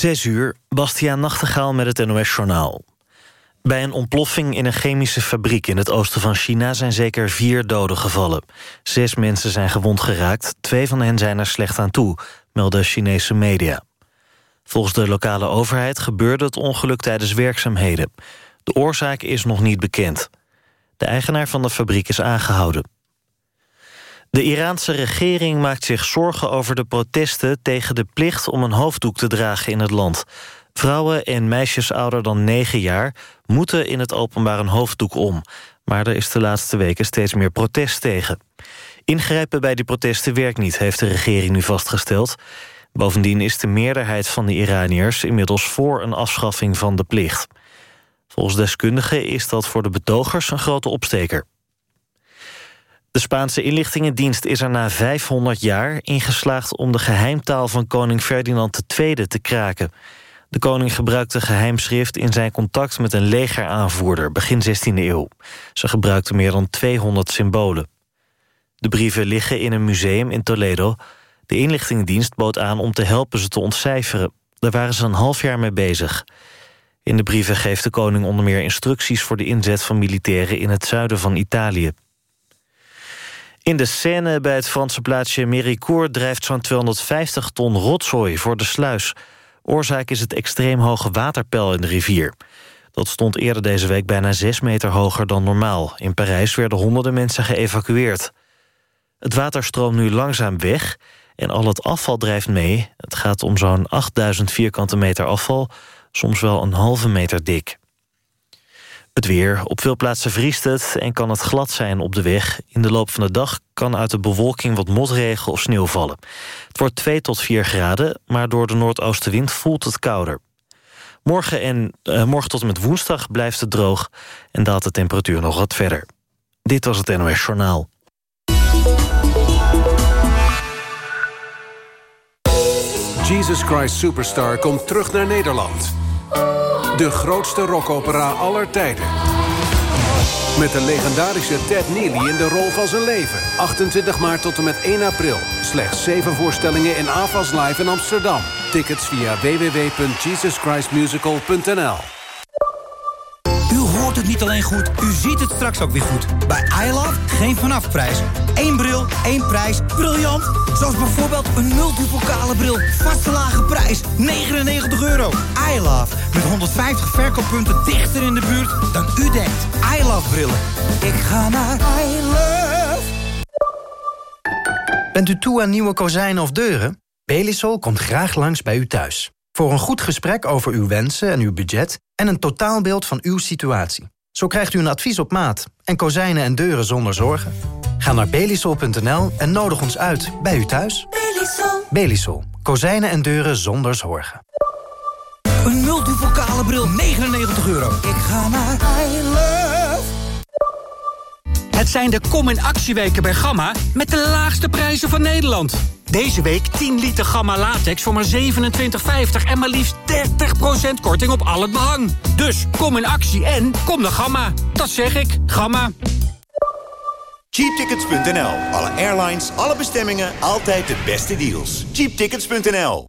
Zes uur, Bastiaan Nachtegaal met het NOS-journaal. Bij een ontploffing in een chemische fabriek in het oosten van China... zijn zeker vier doden gevallen. Zes mensen zijn gewond geraakt, twee van hen zijn er slecht aan toe... melden Chinese media. Volgens de lokale overheid gebeurde het ongeluk tijdens werkzaamheden. De oorzaak is nog niet bekend. De eigenaar van de fabriek is aangehouden. De Iraanse regering maakt zich zorgen over de protesten... tegen de plicht om een hoofddoek te dragen in het land. Vrouwen en meisjes ouder dan 9 jaar... moeten in het openbaar een hoofddoek om. Maar er is de laatste weken steeds meer protest tegen. Ingrijpen bij die protesten werkt niet, heeft de regering nu vastgesteld. Bovendien is de meerderheid van de Iraniërs... inmiddels voor een afschaffing van de plicht. Volgens deskundigen is dat voor de betogers een grote opsteker. De Spaanse inlichtingendienst is er na 500 jaar ingeslaagd... om de geheimtaal van koning Ferdinand II te kraken. De koning gebruikte geheimschrift in zijn contact met een legeraanvoerder... begin 16e eeuw. Ze gebruikte meer dan 200 symbolen. De brieven liggen in een museum in Toledo. De inlichtingendienst bood aan om te helpen ze te ontcijferen. Daar waren ze een half jaar mee bezig. In de brieven geeft de koning onder meer instructies... voor de inzet van militairen in het zuiden van Italië. In de Seine bij het Franse plaatsje Méricourt... drijft zo'n 250 ton rotzooi voor de sluis. Oorzaak is het extreem hoge waterpeil in de rivier. Dat stond eerder deze week bijna 6 meter hoger dan normaal. In Parijs werden honderden mensen geëvacueerd. Het water stroomt nu langzaam weg en al het afval drijft mee. Het gaat om zo'n 8000 vierkante meter afval, soms wel een halve meter dik. Het weer. Op veel plaatsen vriest het en kan het glad zijn op de weg. In de loop van de dag kan uit de bewolking wat motregen of sneeuw vallen. Het wordt 2 tot 4 graden, maar door de noordoostenwind voelt het kouder. Morgen, en, uh, morgen tot en met woensdag blijft het droog... en daalt de temperatuur nog wat verder. Dit was het NOS Journaal. Jesus Christ Superstar komt terug naar Nederland. De grootste rockopera aller tijden. Met de legendarische Ted Neely in de rol van zijn leven. 28 maart tot en met 1 april. Slechts 7 voorstellingen in AFAS Live in Amsterdam. Tickets via www.jesuschristmusical.nl hoort het niet alleen goed, u ziet het straks ook weer goed. Bij iLove geen vanafprijs. Eén bril, één prijs. Briljant! Zoals bijvoorbeeld een multipokale bril. Vaste lage prijs, 99 euro. iLove, met 150 verkooppunten dichter in de buurt dan u denkt. iLove brillen. Ik ga naar iLove. Bent u toe aan nieuwe kozijnen of deuren? Belisol komt graag langs bij u thuis. Voor een goed gesprek over uw wensen en uw budget... en een totaalbeeld van uw situatie. Zo krijgt u een advies op maat en kozijnen en deuren zonder zorgen. Ga naar belisol.nl en nodig ons uit bij u thuis. Belisol. Belisol. Kozijnen en deuren zonder zorgen. Een multivocale bril, 99 euro. Ik ga naar I. Het zijn de Kom in Actieweken bij Gamma... met de laagste prijzen van Nederland. Deze week 10 liter Gamma latex voor maar 27,50 en maar liefst 30% korting op al het behang. Dus kom in actie en kom naar Gamma. Dat zeg ik, Gamma. Cheaptickets.nl. Alle airlines, alle bestemmingen, altijd de beste deals. Cheaptickets.nl.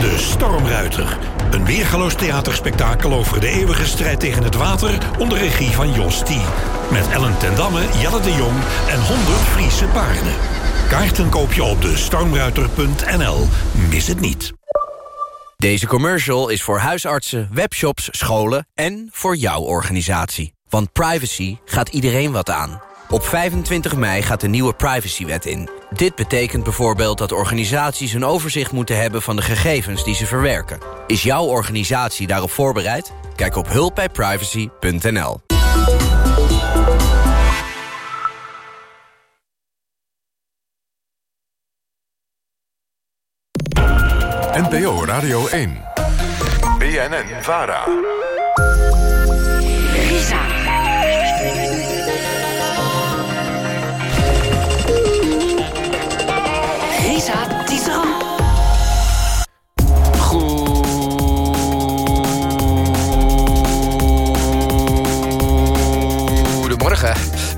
De Stormruiter. Een weergaloos theaterspektakel over de eeuwige strijd tegen het water... onder regie van Jos T. Met Ellen ten Damme, Jelle de Jong en 100 Friese paarden. Kaarten koop je op de stormruiter.nl. Mis het niet. Deze commercial is voor huisartsen, webshops, scholen en voor jouw organisatie. Want privacy gaat iedereen wat aan. Op 25 mei gaat de nieuwe privacywet in. Dit betekent bijvoorbeeld dat organisaties een overzicht moeten hebben... van de gegevens die ze verwerken. Is jouw organisatie daarop voorbereid? Kijk op hulpbijprivacy.nl. NPO Radio 1. BNN Vara.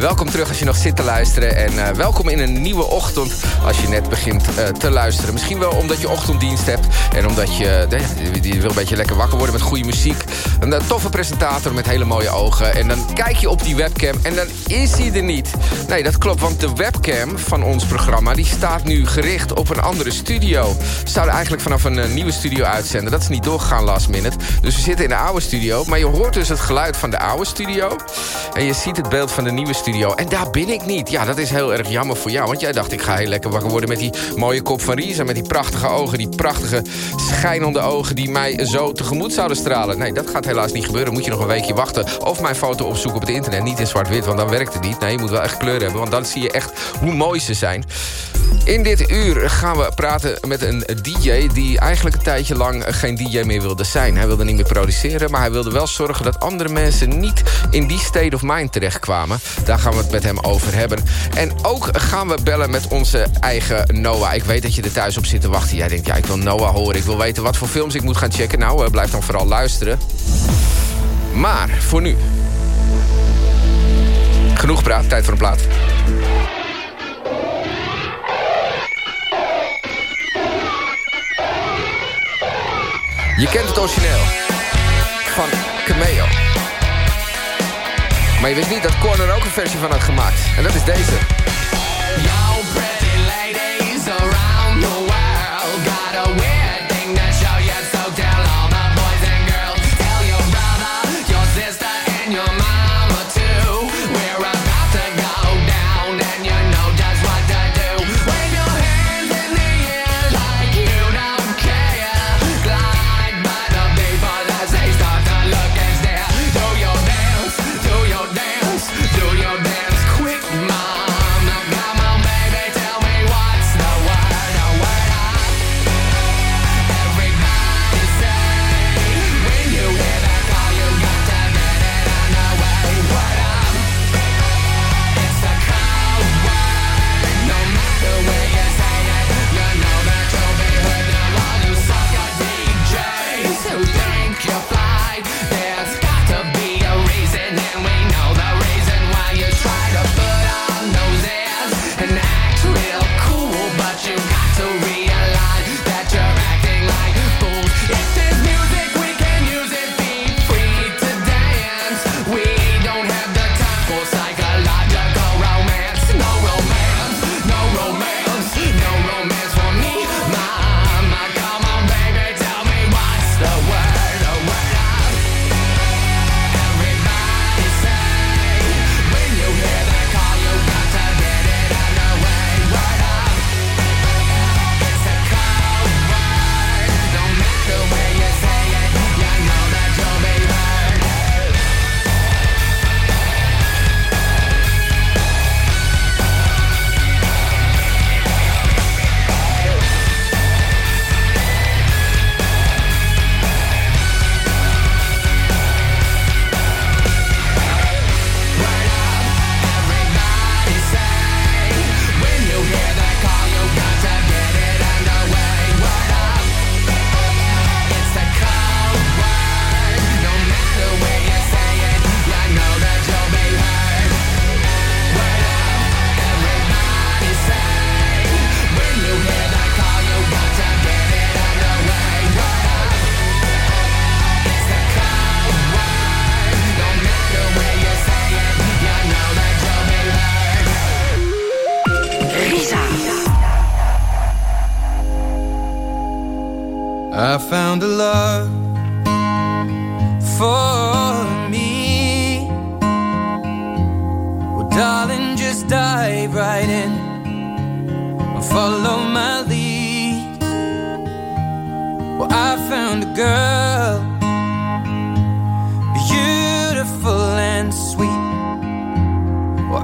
Welkom terug als je nog zit te luisteren. En eh, welkom in een nieuwe ochtend als je net begint uh, te luisteren. Misschien wel omdat je ochtenddienst hebt. En omdat je, uh, wil een beetje lekker wakker worden met goede muziek. Een toffe presentator met hele mooie ogen. En dan kijk je op die webcam en dan is hij er niet. Nee, dat klopt, want de webcam van ons programma... die staat nu gericht op een andere studio. We zouden eigenlijk vanaf een nieuwe studio uitzenden. Dat is niet doorgegaan last minute. Dus we zitten in de oude studio. Maar je hoort dus het geluid van de oude studio. En je ziet het beeld van de nieuwe studio. En daar ben ik niet. Ja, dat is heel erg jammer voor jou. Want jij dacht, ik ga heel lekker wakker worden met die mooie kop van Risa. Met die prachtige ogen, die prachtige schijnende ogen... die mij zo tegemoet zouden stralen. Nee, dat gaat helaas niet gebeuren. Moet je nog een weekje wachten. Of mijn foto opzoeken op het internet. Niet in zwart-wit, want dan werkt het niet. Nee, je moet wel echt kleur hebben. Want dan zie je echt hoe mooi ze zijn. In dit uur gaan we praten met een DJ... die eigenlijk een tijdje lang geen DJ meer wilde zijn. Hij wilde niet meer produceren, maar hij wilde wel zorgen... dat andere mensen niet in die state of mind terechtkwamen. Daar gaan we het met hem over hebben. En ook gaan we bellen met onze eigen Noah. Ik weet dat je er thuis op zit te wachten. Jij denkt, ja, ik wil Noah horen. Ik wil weten wat voor films ik moet gaan checken. Nou, uh, blijf dan vooral luisteren. Maar voor nu... Genoeg praat, tijd voor een plaat. Je kent het origineel van Cameo. Maar je wist niet dat Korn er ook een versie van had gemaakt. En dat is deze.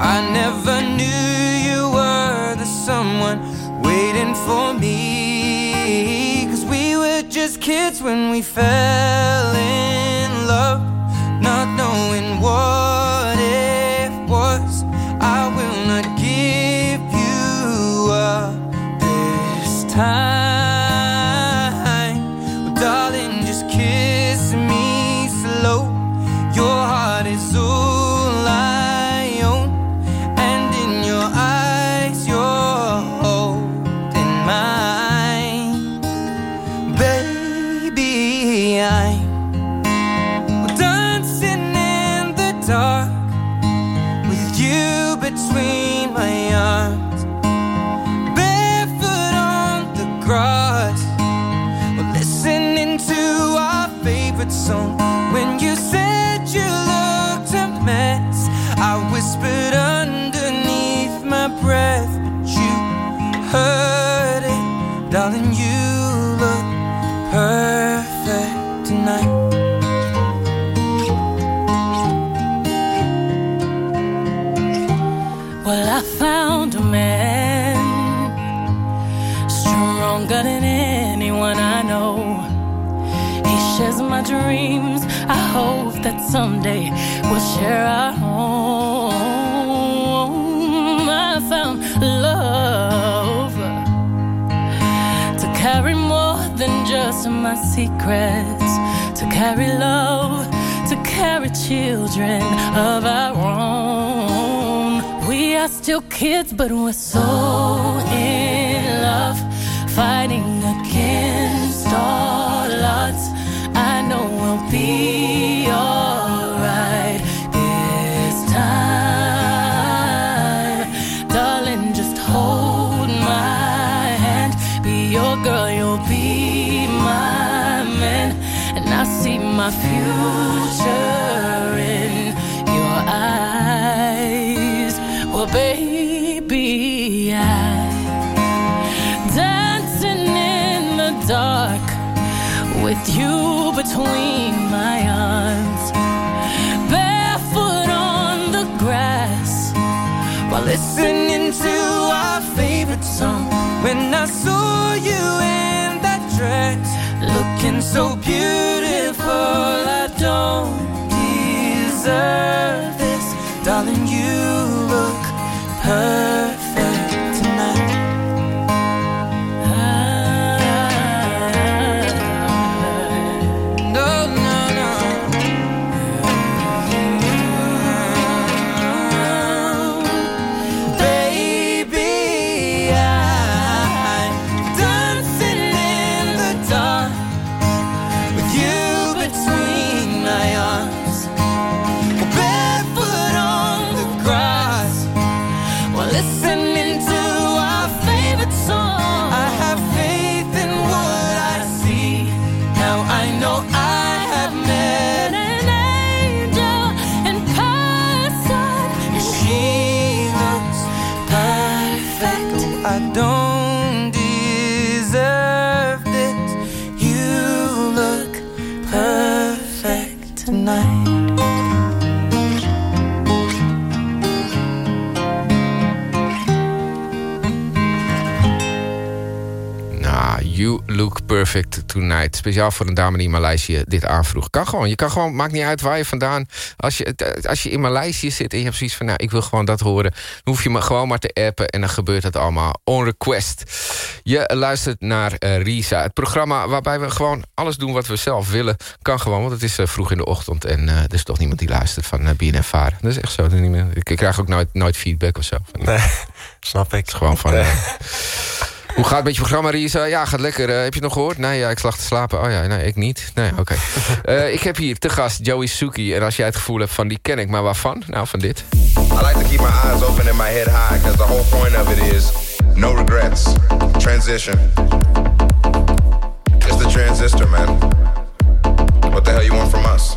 I never knew you were the someone waiting for me. Cause we were just kids when we fell in. That someday we'll share our home. I found love to carry more than just my secrets, to carry love, to carry children of our own. We are still kids, but we're so in love, fighting my future in your eyes. Well, baby, I dancing in the dark with you between my arms, barefoot on the grass while listening to our favorite song. When I saw you in that dress, looking so beautiful, I don't deserve this, darling. You look perfect you look perfect tonight. Speciaal voor een dame die in Maleisië dit aanvroeg. Kan gewoon. Je kan gewoon, maakt niet uit waar je vandaan... Als je, als je in Maleisië zit en je hebt zoiets van... nou, ik wil gewoon dat horen... dan hoef je me gewoon maar te appen en dan gebeurt het allemaal on request. Je luistert naar eh, Risa. Het programma waarbij we gewoon alles doen wat we zelf willen. Kan gewoon, want het is eh, vroeg in de ochtend... en eh, er is toch niemand die luistert van uh, BNF Varen. Dat is echt zo. Dat Ik, ik krijg ook nooit, nooit feedback of zo. Nee, snap ik. Het is gewoon van... eh, hoe gaat het met je programma, Risa? Ja, gaat lekker. Eh, heb je het nog gehoord? Nee, ja, ik slag te slapen. Oh ja, nee, ik niet. Nee, oké. Eh, ik heb hier te gast Joey Suki. En als jij het gevoel hebt van die ken ik, maar waarvan? Nou, van dit. I like to keep my eyes open and my head high because the whole point of it is no regrets. Transition. It's the transistor, man. What the hell you want from us?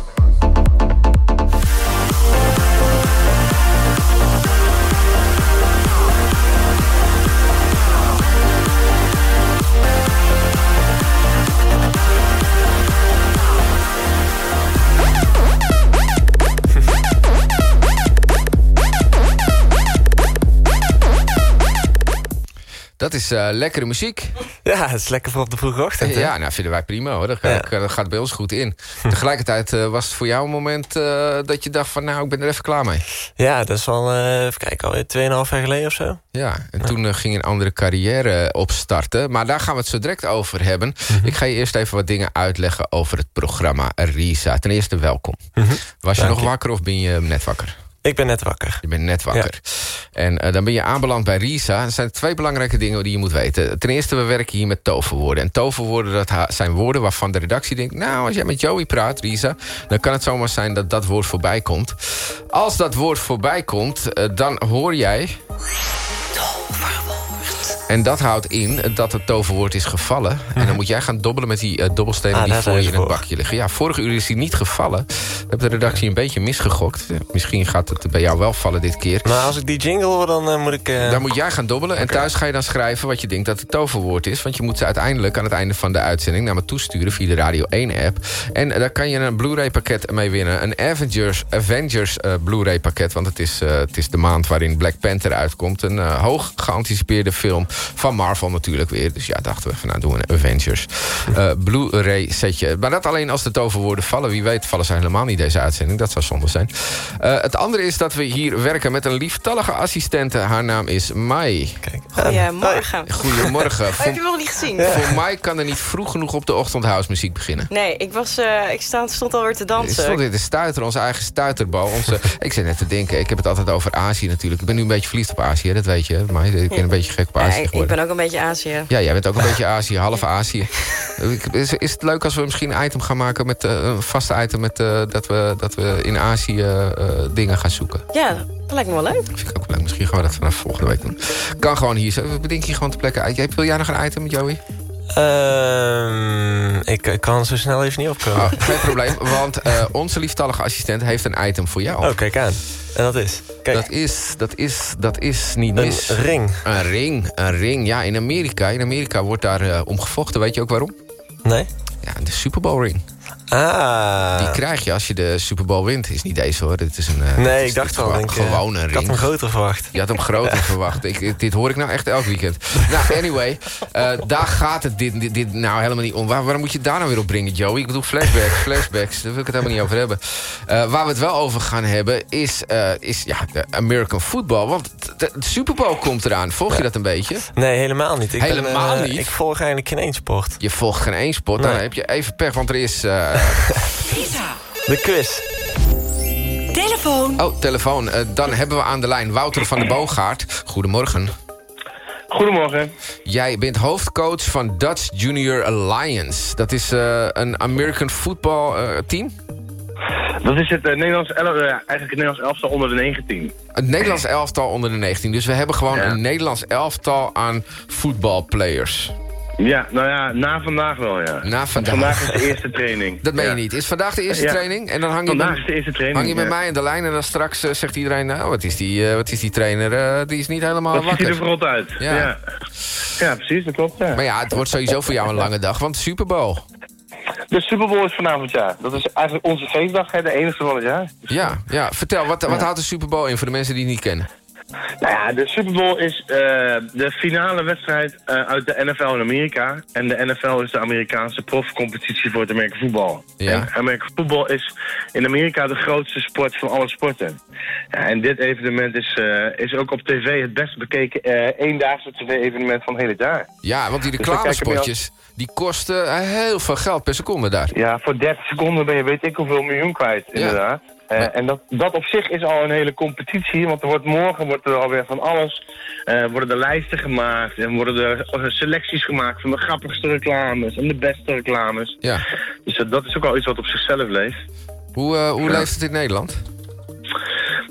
Dat is eh, lekkere muziek. Ja, het is lekker voor op de vroege ochtend. hè? Ja, nou vinden wij prima hoor. Dat, gaat- dat gaat bij ons goed in. Tegelijkertijd eh, was het voor jou een moment eh, dat je dacht van... nou, ik ben er even klaar mee. Ja, dat is al, eh, even kijken, alweer 2,5 jaar geleden of zo. Ja, en toen eh, ging een andere carrière opstarten. Maar daar gaan we het zo direct over hebben. Mhm. Ik ga je eerst even wat dingen uitleggen over het programma Risa. Ten eerste welkom. Was je nog wakker of ben je net wakker? Ik ben net wakker. Je bent net wakker. En eh, dan ben je aanbeland bij Risa. Er zijn twee belangrijke dingen die je moet weten. Ten eerste, we werken hier met toverwoorden. En toverwoorden, dat zijn woorden waarvan de redactie denkt... nou, als jij met Joey praat, Risa... dan kan het zomaar zijn dat dat woord voorbij komt. Als dat woord voorbij komt, eh, dan hoor jij... En dat houdt in dat het toverwoord is gevallen. En dan moet jij gaan dobbelen met die eh, dobbelstenen Ah, die voor je in het bakje liggen. Ja, vorige uur is die niet gevallen. Dan heb de redactie een beetje misgegokt. Misschien gaat het bij jou wel vallen dit keer. Maar als ik die jingle hoor, dan eh, moet ik... eh, Daar moet jij gaan dobbelen. En thuis ga je dan schrijven wat je denkt dat het toverwoord is. Want je moet ze uiteindelijk aan het einde van de uitzending... naar me toesturen via de Radio 1-app. En daar kan je een Blu-ray pakket mee winnen. Een Avengers, Avengers Blu-ray pakket. Want het is, het is de maand waarin Black Panther uitkomt. Een hoog geanticipeerde film van Marvel natuurlijk weer. Dus ja, dachten we van nou doen we een Avengers eh, Blu-ray setje. Maar dat alleen als de toverwoorden vallen. Wie weet vallen ze helemaal niet deze uitzending. Dat zou zonde zijn. Eh, het andere is dat we hier werken met een lieftallige assistente. Haar naam is Mai. Kijk. Goedemorgen. Goedemorgen. Oh, heb je nog niet gezien? Voor mij kan er niet vroeg genoeg op de ochtend housemuziek beginnen. Nee, ik, was, eh, ik sta, stond alweer te Ik dansen. stond hier te stuiteren, onze eigen stuiterbal. Onze, ik zit net te denken, ik heb het altijd over Azië natuurlijk. Ik ben nu een beetje verliefd op Azië, hè, dat weet je. Maar ik ben een beetje gek op Ja, Azië ik, ben ook een beetje Azië. Ja, jij bent ook een beetje Azië, half Azië. Is, is het leuk als we misschien een item gaan maken met eh, een vaste item met eh, dat, we, dat we in Azië eh, dingen gaan zoeken? Ja, dat lijkt me wel leuk. Vind ik ook leuk. Misschien gaan we dat vanaf volgende week doen. Kan gewoon hier zo. Bedenk je gewoon ter plekke uit. Wil jij nog een item, Joey? Ehm, ik ik kan zo snel even niet opkomen. Oh, geen probleem, want eh, onze lieftallige assistent heeft een item voor jou. Oh, kijk aan. En dat is? Kijk. Dat is, dat is, dat is niet Een mis. ring. Een ring, een ring. Ja, in Amerika, in Amerika wordt daar eh, om gevochten. Weet je ook waarom? Nee? Ja, de Super Bowl ring. Ah. Die krijg je als je de Super Bowl wint. Is niet deze hoor, dit is een... eh, Nee, ik dacht gewoon- al. denk, Gewoon een Ik ring. had hem groter verwacht. Je had hem groter verwacht. Ik, ik- dit hoor ik nou echt elk weekend. Nou, anyway. eh, daar gaat het dit, dit, dit nou helemaal niet om. Waar, waarom moet je het daar nou weer op brengen, Joey? Ik bedoel flashbacks, flashbacks. Daar wil ik het helemaal niet over hebben. Eh, waar we het wel over gaan hebben is, is ja, de American football. Want de, de Super Bowl komt eraan. Volg je dat een beetje? Nee, helemaal niet. Ik Helemaal niet? Ik volg eigenlijk geen één sport. Je volgt geen één sport. Dan heb je even pech, want er is... De quiz. Telefoon. oh, telefoon. Eh, dan hebben we aan de lijn Wouter van de Boogaard. Goedemorgen. Goedemorgen. Jij bent hoofdcoach van Dutch Junior Alliance. Dat is eh, een American football eh, team? Dat is het eh, Nederlands, eigenlijk het Nederlands elftal onder de 19. Het Nederlands elftal onder de 19. Dus we hebben gewoon Ja. een Nederlands elftal aan voetbalplayers. Ja, nou ja, na vandaag wel, ja. Na vandaag. Vandaag is de eerste training. Dat meen Ja. je niet. Is vandaag de eerste Ja. training? En dan hang je, Vandaag met, is de eerste training, hang je met ja. mij aan de lijn en dan straks eh, zegt iedereen... nou, wat is die, eh, wat is die trainer? eh, die is niet helemaal Wat ziet wakker. hij er verrot uit? Ja. Ja. precies, dat klopt. Maar ja, het wordt sowieso voor jou een lange dag, want Super Bowl. De Super Bowl is vanavond, ja. Dat is eigenlijk onze feestdag, hè, de enige van het jaar. Ja, ja. vertel, wat, wat houdt de Super Bowl in voor de mensen die het niet kennen? Nou ja, de Super Bowl is eh, de finale wedstrijd eh, uit de NFL in Amerika. En de NFL is de Amerikaanse profcompetitie voor het Amerikaanse voetbal. Ja. En Amerikaanse voetbal is in Amerika de grootste sport van alle sporten. Ja, en dit evenement is, eh, is ook op tv het best bekeken eendaagse tv-evenement van het hele jaar. Ja, want die Dus reclamespotjes, die kosten heel veel geld per seconde daar. Ja, voor 30 seconden ben je weet ik hoeveel miljoen kwijt, inderdaad. Eh, en dat, dat op zich is al een hele competitie, want er wordt morgen wordt er alweer van alles. eh, worden er lijsten gemaakt en worden er eh, selecties gemaakt van de grappigste reclames en de beste reclames. Ja. Dus dat is ook al iets wat op zichzelf leeft. Hoe, eh, hoe Ja. leeft het in Nederland?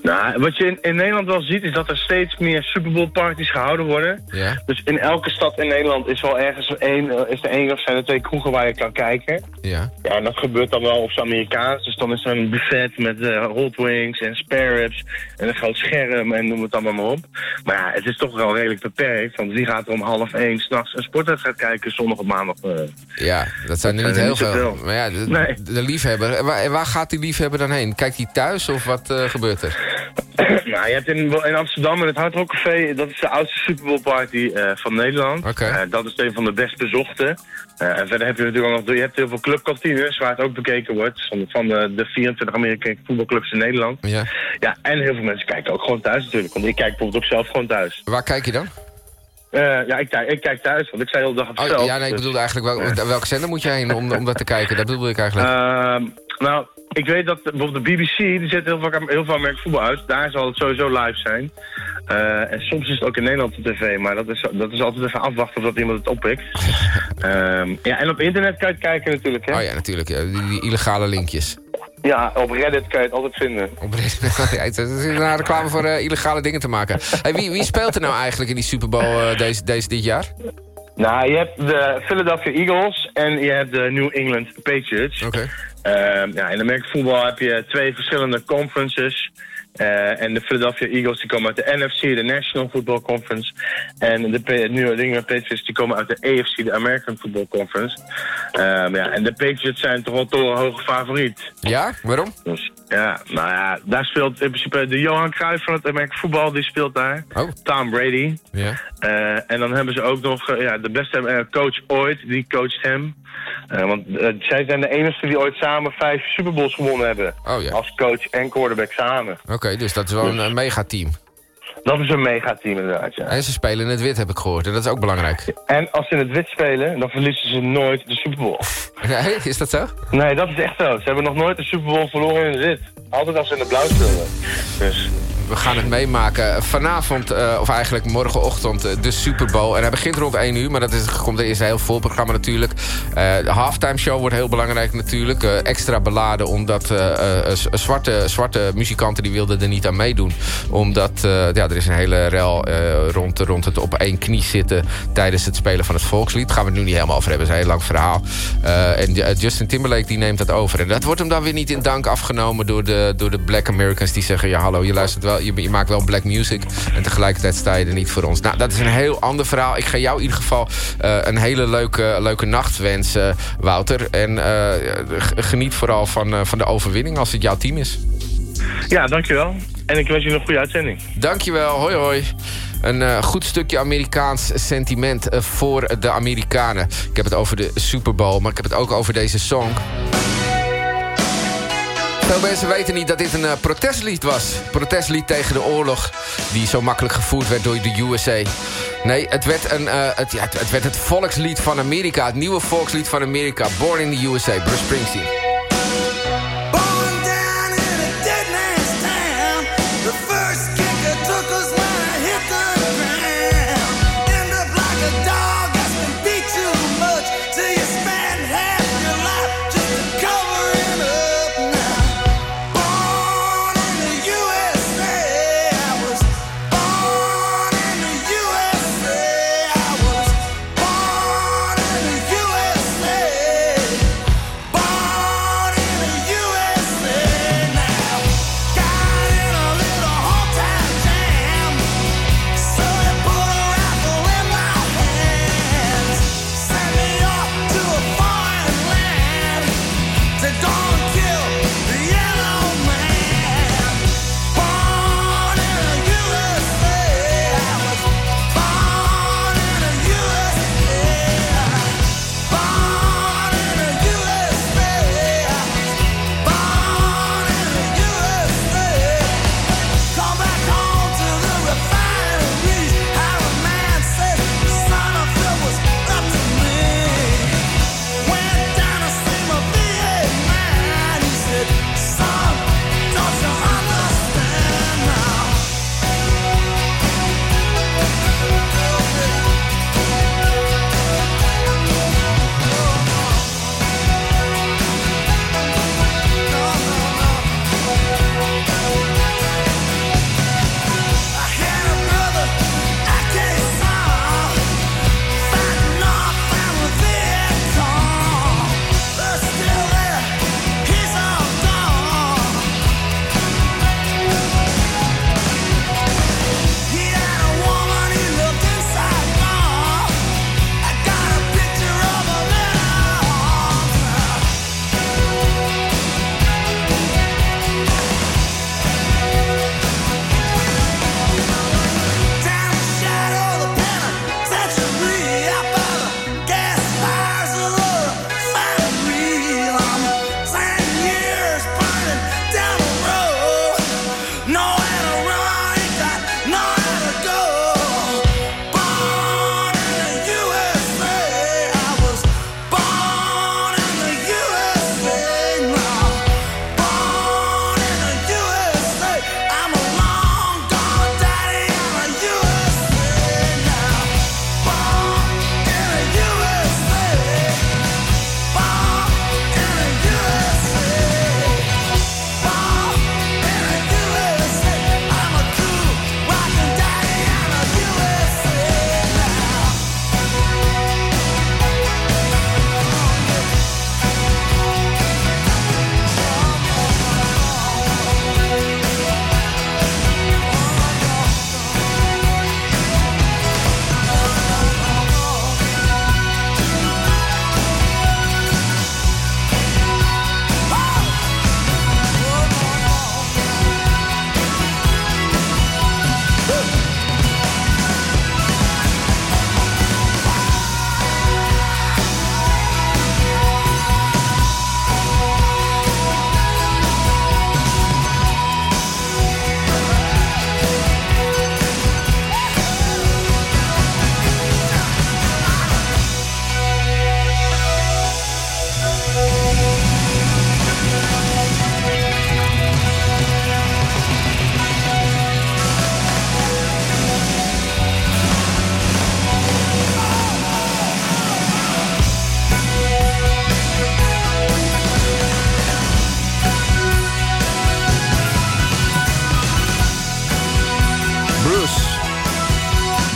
Nou, wat je in, in Nederland wel ziet is dat er steeds meer Super Bowl parties gehouden worden. Ja. Dus in elke stad in Nederland is wel ergens één, eh, is er één of zijn er twee kroegen waar je kan kijken. Ja. Ja, en dat gebeurt dan wel op z'n Amerikaans. Dus dan is er een buffet met eh, hot wings en spare ribs en een groot scherm en noem het allemaal maar op. Maar ja, het is toch wel redelijk beperkt. Want wie gaat er om half één s'nachts een sportwedstrijd kijken zondag op maandag? eh? Ja, dat zijn er niet zijn heel veel. Maar ja, de, Nee. de liefhebber. En Waar, waar gaat die liefhebber dan heen? Kijkt hij thuis of wat gebeurt er? Nou, je hebt in, in Amsterdam in het Hard Rock Café, dat is de oudste Super Bowl party eh, van Nederland. Eh, dat is een van de best bezochte. Eh, en verder heb je natuurlijk ook nog, je hebt heel veel clubkantines waar het ook bekeken wordt. Van, van de, de 24 Amerikaanse voetbalclubs in Nederland. Ja. Ja, en heel veel mensen kijken ook gewoon thuis natuurlijk. Want ik kijk bijvoorbeeld ook zelf gewoon thuis. Waar kijk je dan? Ja, ik, kijk- ik kijk thuis, want ik zei heel de dag op Oh, ja, nee, ik dus- bedoelde eigenlijk wel, welke zender moet je heen om, om dat te kijken? Dat bedoelde ik eigenlijk. Ehm, nou, ik weet dat bijvoorbeeld de BBC, die zet heel vaak heel veel Amerikaans voetbal uit. Daar zal het sowieso live zijn. Eh, en soms is het ook in Nederland op tv, maar dat is, dat is altijd even afwachten of dat iemand het oppikt. Ehm, ja, en op internet kan je het kijken natuurlijk, hè? Oh ja, natuurlijk. ja, Die, die illegale linkjes. Ja, op Reddit kan je het altijd vinden. Op Reddit, het is een reclame voor eh, illegale dingen te maken. Hey, wie, wie speelt er nou eigenlijk in die Super Bowl eh, deze, deze, dit jaar? Nou, je hebt de Philadelphia Eagles en je hebt de New England Patriots. Oké. Ja, in Amerikaanse voetbal heb je twee verschillende conferences. Eh, en de Philadelphia Eagles die komen uit de NFC, de National Football Conference. En de New England Patriots die komen uit de AFC, de American Football Conference. Ehm, ja, en de Patriots zijn toch wel torenhoge favoriet. Ja? Waarom? Dus, ja, nou ja, daar speelt in principe de Johan Cruijff van het Amerikaanse voetbal, die speelt daar. Oh. Tom Brady. Ja. Eh, en dan hebben ze ook nog eh, ja, de beste coach ooit, die coacht hem. Eh, want eh, zij zijn de enige die ooit samen vijf Super Bowls gewonnen hebben. Oh ja. Als coach en quarterback samen. Oké, dus dat is wel een, eh, megateam. Dat is een megateam inderdaad, ja. En ze spelen in het wit, heb ik gehoord. En dat is ook belangrijk. En als ze in het wit spelen, dan verliezen ze nooit de Super Bowl. Nee, is dat zo? Nee, dat is echt zo. Ze hebben nog nooit de Super Bowl verloren in het wit. Altijd als ze in het blauw spelen. Dus... We gaan het meemaken. Vanavond, eh, of eigenlijk morgenochtend, eh, de Super Bowl. En hij begint rond 1 uur, maar dat is, komt eerst een heel vol programma natuurlijk. Eh, de halftime show wordt heel belangrijk natuurlijk. Extra beladen, omdat zwarte, zwarte muzikanten die wilden er niet aan meedoen. Omdat ja, er is een hele rel rond, rond het op één knie zitten... tijdens het spelen van het volkslied. Gaan we het nu niet helemaal over hebben, dat is een heel lang verhaal. En Justin Timberlake die neemt dat over. En dat wordt hem dan weer niet in dank afgenomen door de, door de Black Americans... die zeggen, ja hallo, je luistert wel, je, je maakt wel black music... en tegelijkertijd sta je er niet voor ons. Nou, dat is een heel ander verhaal. Ik ga jou in ieder geval eh, een hele leuke, leuke nacht wensen, Wouter. En eh, geniet vooral van, eh, van de overwinning als het jouw team is. Ja, dankjewel. En ik wens jullie een goede uitzending. Dankjewel, hoi hoi. Een eh, goed stukje Amerikaans sentiment eh, voor de Amerikanen. Ik heb het over de Super Bowl, maar ik heb het ook over deze song. Veel mensen weten niet dat dit een eh, protestlied was. Protestlied tegen de oorlog die zo makkelijk gevoerd werd door de USA. Nee, het werd, een, eh, het, ja, het, het werd het volkslied van Amerika. Het nieuwe volkslied van Amerika. Born in the USA, Bruce Springsteen.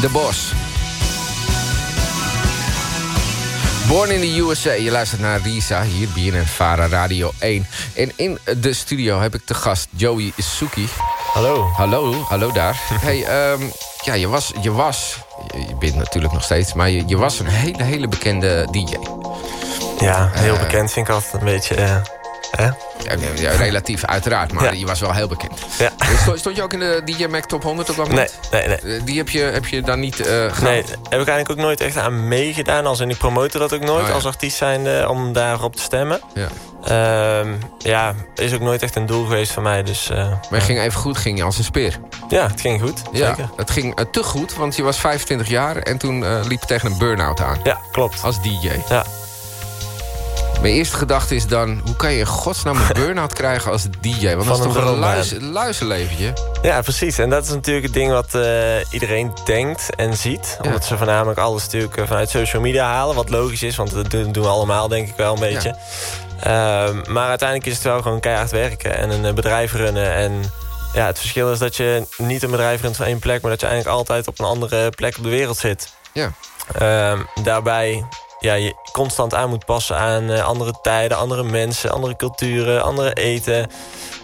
De Bos. Born in the USA. Je luistert naar Risa, hier BNN Vara Radio 1. En in de studio heb ik te gast Joey Suki. Hallo. Hallo, hallo daar. hey, ehm, ja, je was, je was, je bent natuurlijk nog steeds... maar je, je was een hele, hele bekende DJ. Ja, heel Eh, bekend vind ik altijd een beetje... eh, hè? Ja, relatief, uiteraard, maar Ja. je was wel heel bekend. Ja. Stond, stond je ook in de DJ Mac Top 100 op dat moment? Nee, nee, nee. Eh, Die heb je, heb je dan niet eh gehaald? Nee, heb ik eigenlijk ook nooit echt aan meegedaan. Als in ik promote dat ook nooit Oh, als artiest zijnde om daarop te stemmen. Ja. Ehm, ja, is ook nooit echt een doel geweest van mij. Dus, eh, Maar je ging even goed, ging je als een speer. ja, het ging goed. Ja, Zeker. het ging te goed, want je was 25 jaar... en toen liep je tegen een burn-out aan. Ja, klopt. Als DJ. Ja. Mijn eerste gedachte is dan... hoe kan je in godsnaam een burn-out krijgen als DJ? Want dat is een toch een droombaan. luis, luizenleventje? Ja, precies. En dat is natuurlijk het ding wat eh, iedereen denkt en ziet. Omdat ze voornamelijk alles natuurlijk eh, vanuit social media halen. Wat logisch is, want dat doen doen we allemaal denk ik wel een beetje. Ehm, maar uiteindelijk is het wel gewoon keihard werken en een eh, bedrijf runnen. En ja, het verschil is dat je niet een bedrijf runt van één plek... maar dat je eigenlijk altijd op een andere plek op de wereld zit. Ja. Ehm, daarbij ja, je constant aan moet passen aan eh, andere tijden, andere mensen, andere culturen, andere eten.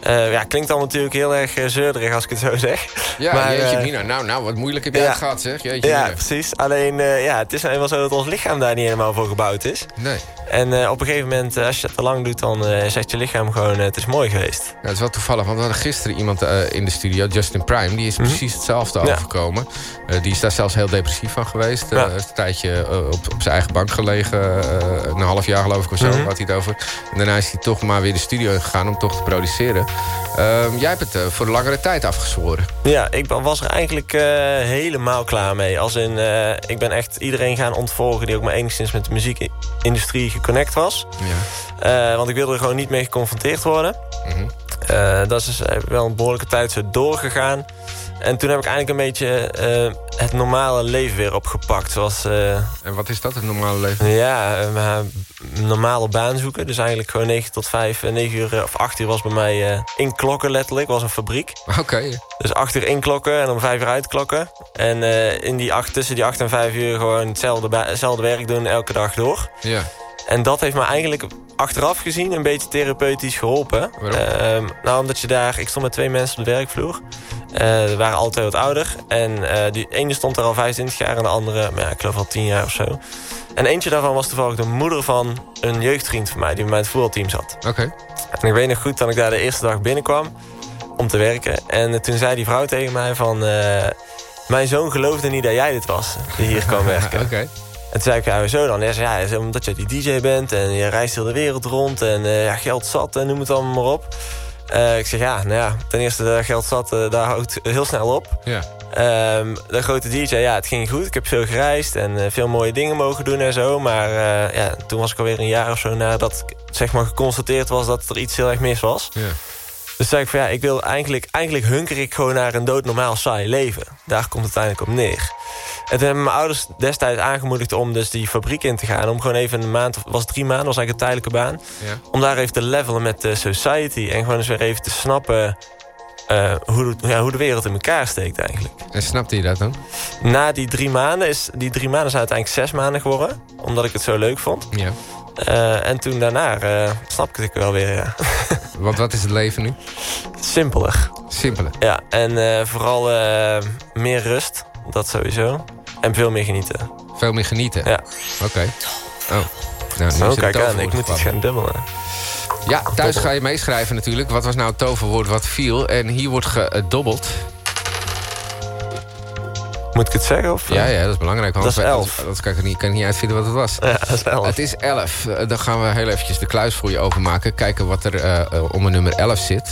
Eh, ja, klinkt allemaal natuurlijk heel erg uh, zeurderig als ik het zo zeg. Ja, Maar, jeetje eh, mina. Nou, nou, wat moeilijk heb jij ja. het gehad, zeg. Jeetje ja, mina. precies. Alleen, eh, ja, het is nou eenmaal zo dat ons lichaam daar niet helemaal voor gebouwd is. Nee. En eh, op een gegeven moment, eh, als je dat te lang doet, dan eh, zegt je lichaam gewoon, eh, het is mooi geweest. Ja, het is wel toevallig, want we hadden gisteren iemand eh, in de studio, Justin Prime. Die is precies hetzelfde Mhm. Ja. overkomen. Eh, die is daar zelfs heel depressief van geweest. Eh, Ja. een tijdje eh, op, op zijn eigen bank gelegen. Eh, een half jaar geloof ik of zo, Mhm. had hij het over. En daarna is hij toch maar weer de studio ingegaan om toch te produceren. Ehm, jij hebt het eh, voor langere tijd afgezworen. Ja, ik was er eigenlijk eh, helemaal klaar mee. Als in, ik ben echt iedereen gaan ontvolgen... die ook maar enigszins met de muziekindustrie geconnect was. Ja. Want ik wilde er gewoon niet mee geconfronteerd worden. Mhm. Dat is wel een behoorlijke tijd zo doorgegaan. En toen heb ik eigenlijk een beetje eh, het normale leven weer opgepakt. Zoals, eh, En wat is dat, het normale leven? ja, eh, maar een normale baan zoeken. Dus eigenlijk gewoon 9 tot 5, eh, 9 uur eh, of 8 uur was bij mij eh inklokken letterlijk. was een fabriek. Oké. Dus 8 uur inklokken en om 5 uur uitklokken. En eh, in die acht, tussen die 8 en 5 uur gewoon hetzelfde werk doen elke dag door. Ja. En dat heeft me eigenlijk achteraf gezien een beetje therapeutisch geholpen. Ehm, nou, omdat je daar... Ik stond met twee mensen op de werkvloer. Die waren altijd wat ouder. En eh, die ene stond er al 25 jaar en de andere, maar ja, ik geloof al 10 jaar of zo. En eentje daarvan was toevallig de moeder van een jeugdvriend van mij... die bij mij het voetbalteam zat. Oké. En ik weet nog goed dat ik daar de eerste dag binnenkwam om te werken. En toen zei die vrouw tegen mij van... eh, mijn zoon geloofde niet dat jij dit was, die hier kwam werken. Oké. En toen zei ik, ja, zo dan? Hij zei, ja, omdat je die DJ bent en je reist heel de wereld rond... en eh, ja, geld zat en noem het allemaal maar op. Eh, ik zeg, ja, nou ja, ten eerste dat geld zat, eh, daar houdt heel snel op. Ja. Ehm, de grote DJ, ja, het ging goed. Ik heb veel gereisd en eh, veel mooie dingen mogen doen en zo. Maar eh, ja, toen was ik alweer een jaar of zo nadat zeg maar, geconstateerd was dat er iets heel erg mis was. Ja. Dus zei ik van ja, ik wil eigenlijk, eigenlijk hunker ik gewoon naar een doodnormaal saai leven. Daar komt het uiteindelijk op neer. En toen hebben mijn ouders destijds aangemoedigd om dus die fabriek in te gaan. Om gewoon even een maand, of was drie maanden, was eigenlijk een tijdelijke baan. Ja. Om daar even te levelen met de society. En gewoon eens weer even te snappen eh, hoe, de, ja, hoe de wereld in elkaar steekt eigenlijk. En snapte je dat dan? Na die drie maanden, is, die drie maanden zijn uiteindelijk zes maanden geworden. Omdat ik het zo leuk vond. Ja. Eh, en toen daarna eh snap ik het wel weer, ja. Want wat is het leven nu? Simpeler. Simpeler. Ja, en eh, vooral meer rust. Dat sowieso. En veel meer genieten. Veel meer genieten? Ja. Oké. Oh. Nou, nu Oh, kijk aan, ik moet iets gaan dubbelen. Ja, thuis ga je meeschrijven natuurlijk. Wat was nou het toverwoord wat viel? En hier wordt gedobbeld. Moet ik het zeggen? Of, Ja, ja, dat is belangrijk. Dat is elf. anders kan ik, niet, kan ik niet uitvinden wat het was. Ja, dat is elf. Het is 11. Eh, Dan gaan we heel eventjes de kluis voor je openmaken. Kijken wat er eh, eh, onder nummer 11 zit.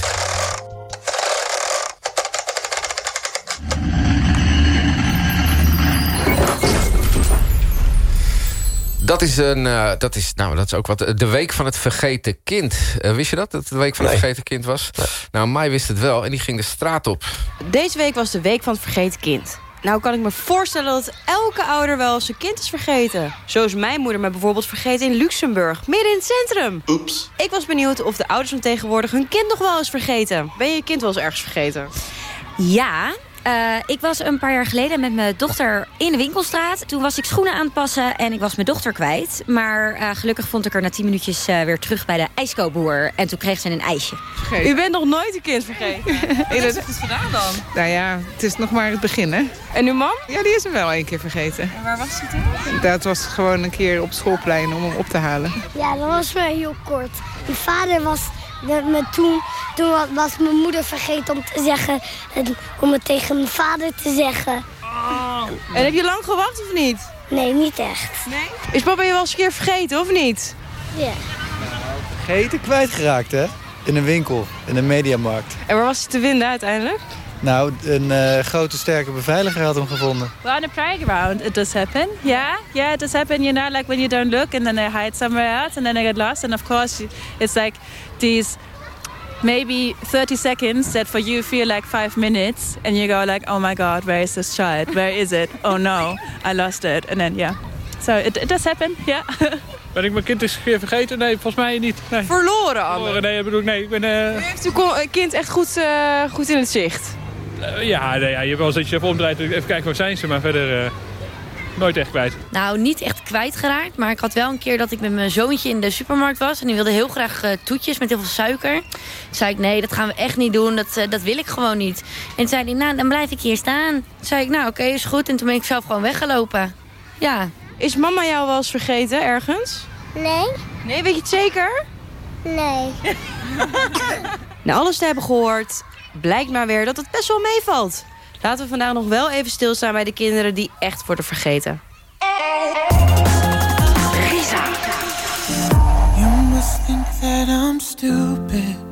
Dat is, een, eh, dat, is, nou, dat is ook wat. De Week van het Vergeten Kind. Wist je dat? Dat het de Week van het. Vergeten Kind was? Nou, Mai wist het wel en die ging de straat op. Deze week was de week van het vergeten kind. Nou kan ik me voorstellen dat elke ouder wel eens zijn kind is vergeten. Zo is mijn moeder me bijvoorbeeld vergeten in Luxemburg, midden in het centrum. Oeps. Ik was benieuwd of de ouders van tegenwoordig hun kind nog wel eens vergeten. Ben je je kind wel eens ergens vergeten? Ja, Eh, ik was een paar jaar geleden met mijn dochter in de winkelstraat. Toen was ik schoenen aan het passen en ik was mijn dochter kwijt. Maar eh, gelukkig vond ik haar na tien minuutjes eh, weer terug bij de ijskoopboer. En toen kreeg ze een ijsje. U bent nog nooit een kind vergeten. Wat heeft ze goed gedaan dan? Nou ja, het is nog maar het begin, hè? En uw man? Ja, die is hem wel één keer vergeten. En waar was ze toen? Dat was gewoon een keer op schoolplein om hem op te halen. Ja, dat was wel heel kort. Mijn vader was met me toen, toen wa- was mijn moeder vergeten om te zeggen, om het tegen mijn vader te zeggen. En heb je lang gewacht of niet? Nee, niet echt. Nee? Is papa je wel eens een keer vergeten of niet? Ja. Vergeten kwijtgeraakt, hè? In een winkel, in een mediamarkt. En waar was ze te vinden uiteindelijk? Nou, een eh, grote sterke beveiliger had hem gevonden. Well, on the playground, it does happen. Yeah, yeah, it does happen. You know, like when you don't look and then they hide somewhere else and then they get lost. And of course, it's like these maybe 30 seconds that for you feel like five minutes. And you go like, oh my God, where is this child? Where is it? Oh no, I lost it. And then, yeah. So it, it does happen, yeah. Ben ik mijn kind eens een keer vergeten? Nee, volgens mij niet. Nee. Verloren, Anne? Verloren, nee, ik bedoel, nee, ik ben... eh, U heeft uw ko- kind echt goed, eh, goed in het zicht. Eh, ja, nee, ja, je hebt wel eens dat je even omdraait, even kijken waar zijn ze, maar verder eh, nooit echt kwijt. Nou, niet echt kwijtgeraakt. Maar ik had wel een keer dat ik met mijn zoontje in de supermarkt was. En die wilde heel graag eh, toetjes met heel veel suiker. Toen zei ik, nee, dat gaan we echt niet doen. Dat, dat wil ik gewoon niet. En toen zei hij, nou, dan blijf ik hier staan. Toen zei ik, nou, oké, is goed. En toen ben ik zelf gewoon weggelopen. Ja. Is mama jou wel eens vergeten ergens? Nee. Nee, weet je het zeker? Nee. Na alles te hebben gehoord, blijkt maar weer dat het best wel meevalt. Laten we vandaag nog wel even stilstaan bij de kinderen die echt worden vergeten. Risa. You must think that I'm stupid.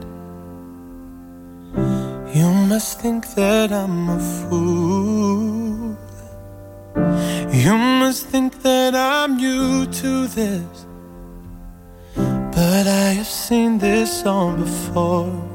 You must think that I'm a fool. You must think that I'm new to this. But I have seen this all before.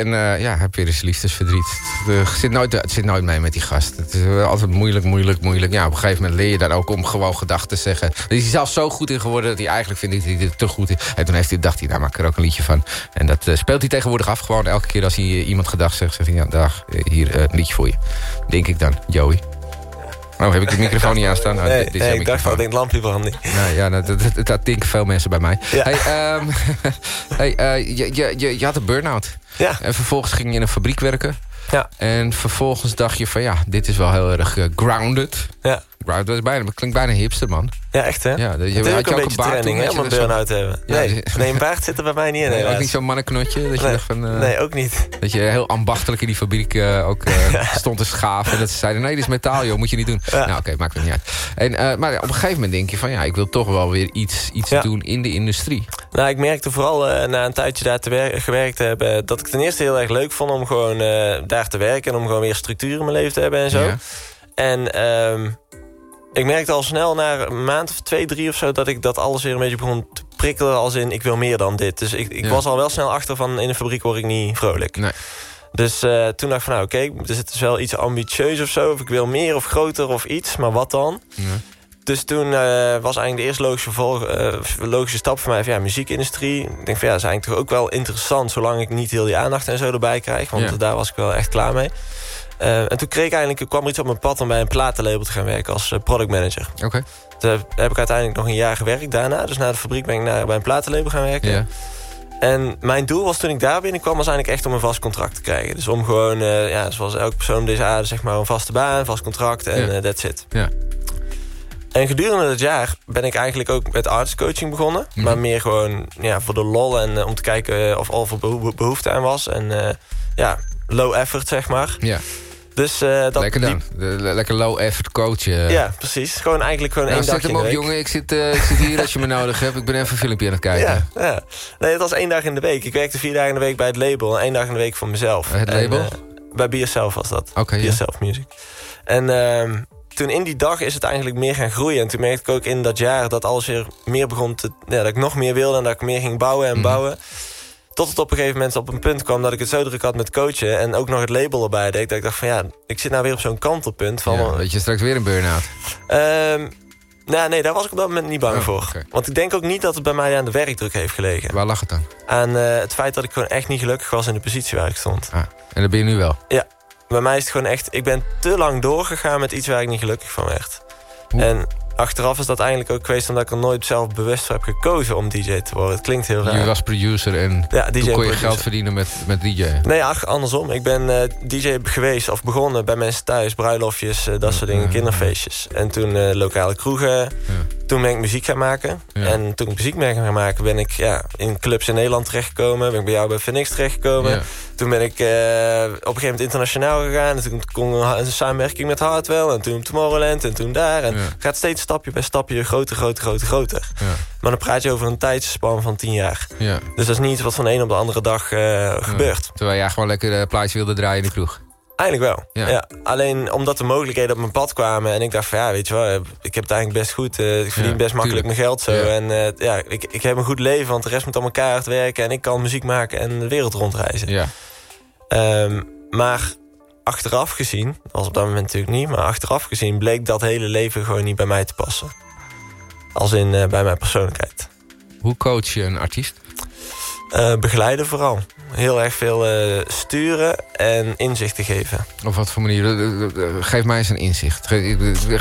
En uh, ja, heb weer eens liefdesverdriet. Het zit, nooit, het zit nooit mee met die gast. Het is altijd moeilijk, moeilijk, moeilijk. Ja, op een gegeven moment leer je daar ook om gewoon gedachten te zeggen. Er is hij zelf zo goed in geworden dat hij eigenlijk vindt dat hij er te goed is. En toen heeft hij, dacht hij, daar maak ik er ook een liedje van. En dat uh, speelt hij tegenwoordig af. Gewoon elke keer als hij iemand gedag zegt, zegt hij, ja, dag, hier een liedje voor je. Denk ik dan, Joey. Oh, heb ik de microfoon niet aanstaan? Nou, nee, dit, nee ik dacht ik denk lampje brand niet. Nou, ja, dat, dat, dat, denken veel mensen bij mij. Ja. Hey, um, hey, uh, je, je, je had een burn-out. Ja. En vervolgens ging je in een fabriek werken. Ja. En vervolgens dacht je van ja, dit is wel heel erg uh, grounded. Ja. Grounded, dat, is bijna, dat klinkt bijna hipster, man. Ja, echt hè? Ja, je, het ook een beetje training hè, om een burn-out te hebben. Ja, nee, nee, een baard zit er bij mij niet in. Nee, ook niet zo'n mannenknotje? Dat je nee, dacht van, uh, nee, ook niet. Dat je heel ambachtelijk in die fabriek uh, ook uh, ja. stond te schaven. En dat ze zeiden, nee, dit is metaal, joh, moet je niet doen. Ja. Nou, oké, okay, maakt het niet uit. En, maar op een gegeven moment denk je van, ja, ik wil toch wel weer iets, iets ja. doen in de industrie. Nou, ik merkte vooral na een tijdje daar te gewerkt te hebben... dat ik ten eerste heel erg leuk vond om gewoon daar te werken... en om gewoon weer structuur in mijn leven te hebben en zo. En... Um, ik merkte al snel na een maand of twee, drie of zo... dat ik dat alles weer een beetje begon te prikkelen als in... ik wil meer dan dit. Dus ik, ik ja. was al wel snel achter van in een fabriek word ik niet vrolijk. Nee. Dus uh, toen dacht ik van nou oké, okay, er zit dus wel iets ambitieus of zo. Of ik wil meer of groter of iets, maar wat dan? Ja. Dus toen uh, was eigenlijk de eerste logische, volg, uh, logische stap voor mij van ja, muziekindustrie. Ik denk van ja, dat is eigenlijk toch ook wel interessant... zolang ik niet heel die aandacht en zo erbij krijg. Want Ja. daar was ik wel echt klaar mee. Uh, en toen kreeg ik eigenlijk, kwam er iets op mijn pad om bij een platenlabel te gaan werken als uh, product manager. Oké. Daar heb ik uiteindelijk nog een jaar gewerkt daarna. Dus na de fabriek ben ik naar, bij een platenlabel gaan werken. Ja. En mijn doel was toen ik daar binnenkwam... was eigenlijk echt om een vast contract te krijgen. Dus om gewoon, uh, ja, zoals elke persoon deze aarde... zeg maar een vaste baan, vast contract en that's it. Ja. En gedurende het jaar ben ik eigenlijk ook met artscoaching begonnen. Mhm. Maar meer gewoon ja, voor de lol en eh, om te kijken of al voor beho- behoefte aan was. En eh, ja, low effort zeg maar. Ja. Dus eh, dat... Lekker dan. Le- lekker low effort coach. eh. Ja, precies. Gewoon eigenlijk gewoon Nou, één zet dag in hem de op, week. jongen. Ik zit, eh, ik zit hier als je me nodig hebt. Ik ben even een filmpje aan het kijken. Ja, ja. Nee, het was één dag in de week. Ik werkte vier dagen in de week bij het label... en één dag in de week voor mezelf. Het En, label? bij Be Yourself was dat. Oké, ja. Yourself Music. En ehm, toen in die dag is het eigenlijk meer gaan groeien. En toen merkte ik ook in dat jaar dat alles weer meer begon te... Ja, dat ik nog meer wilde en dat ik meer ging bouwen Mhm. en bouwen. Tot het op een gegeven moment op een punt kwam dat ik het zo druk had met coachen... en ook nog het label erbij deed. Dat ik dacht van ja, ik zit nou weer op zo'n kantelpunt. Van, Ja, weet je straks weer een burn-out. Ehm, nou, nee, daar was ik op dat moment niet bang Oh, voor. Want ik denk ook niet dat het bij mij aan de werkdruk heeft gelegen. Waar lag het dan? Aan eh, het feit dat ik gewoon echt niet gelukkig was in de positie waar ik stond. Ah, en dat ben je nu wel. Ja, bij mij is het gewoon echt... Ik ben te lang doorgegaan met iets waar ik niet gelukkig van werd. En achteraf is dat eigenlijk ook geweest... omdat ik er nooit zelf bewust voor heb gekozen om DJ te worden. Het klinkt heel raar. Je was producer en Ja, DJ toen kon je geld verdienen met, met DJ. Nee, ach, andersom. Ik ben eh, DJ geweest of begonnen bij mensen thuis. Bruiloftjes, eh, dat soort dingen, kinderfeestjes. En toen eh, lokale kroegen. Toen ben ik muziek gaan maken. Ja. En toen ik muziek ben gaan maken... ben ik ja, in clubs in Nederland terechtgekomen. Ben ik bij jou bij Phoenix terechtgekomen. Toen ben ik eh, op een gegeven moment internationaal gegaan. En toen kon een samenwerking met Hardwell. En toen Tomorrowland en toen daar. En Ja. gaat steeds stapje bij stapje groter, groter, groter, groter. Ja. Maar dan praat je over een tijdsspan van tien jaar. Ja. Dus dat is niet iets wat van de een op de andere dag eh, gebeurt. Terwijl jij gewoon lekker uh, plaatje wilde draaien in de kroeg. Eigenlijk wel. Ja. Ja. Alleen omdat de mogelijkheden op mijn pad kwamen... en ik dacht van ja, weet je wel, ik heb het eigenlijk best goed. eh, ik verdien Ja, best makkelijk tuurlijk. mijn geld zo. Ja. En eh, ja, ik, ik heb een goed leven, want de rest moet allemaal keihard werken... en ik kan muziek maken en de wereld rondreizen. Ja. Ehm, maar achteraf gezien, dat was op dat moment natuurlijk niet... maar achteraf gezien bleek dat hele leven gewoon niet bij mij te passen. Als in eh, bij mijn persoonlijkheid. Hoe coach je een artiest? Begeleiden vooral. Heel erg veel eh, sturen en inzichten geven. Op wat voor manier? Eh, eh, Geef mij eens een inzicht.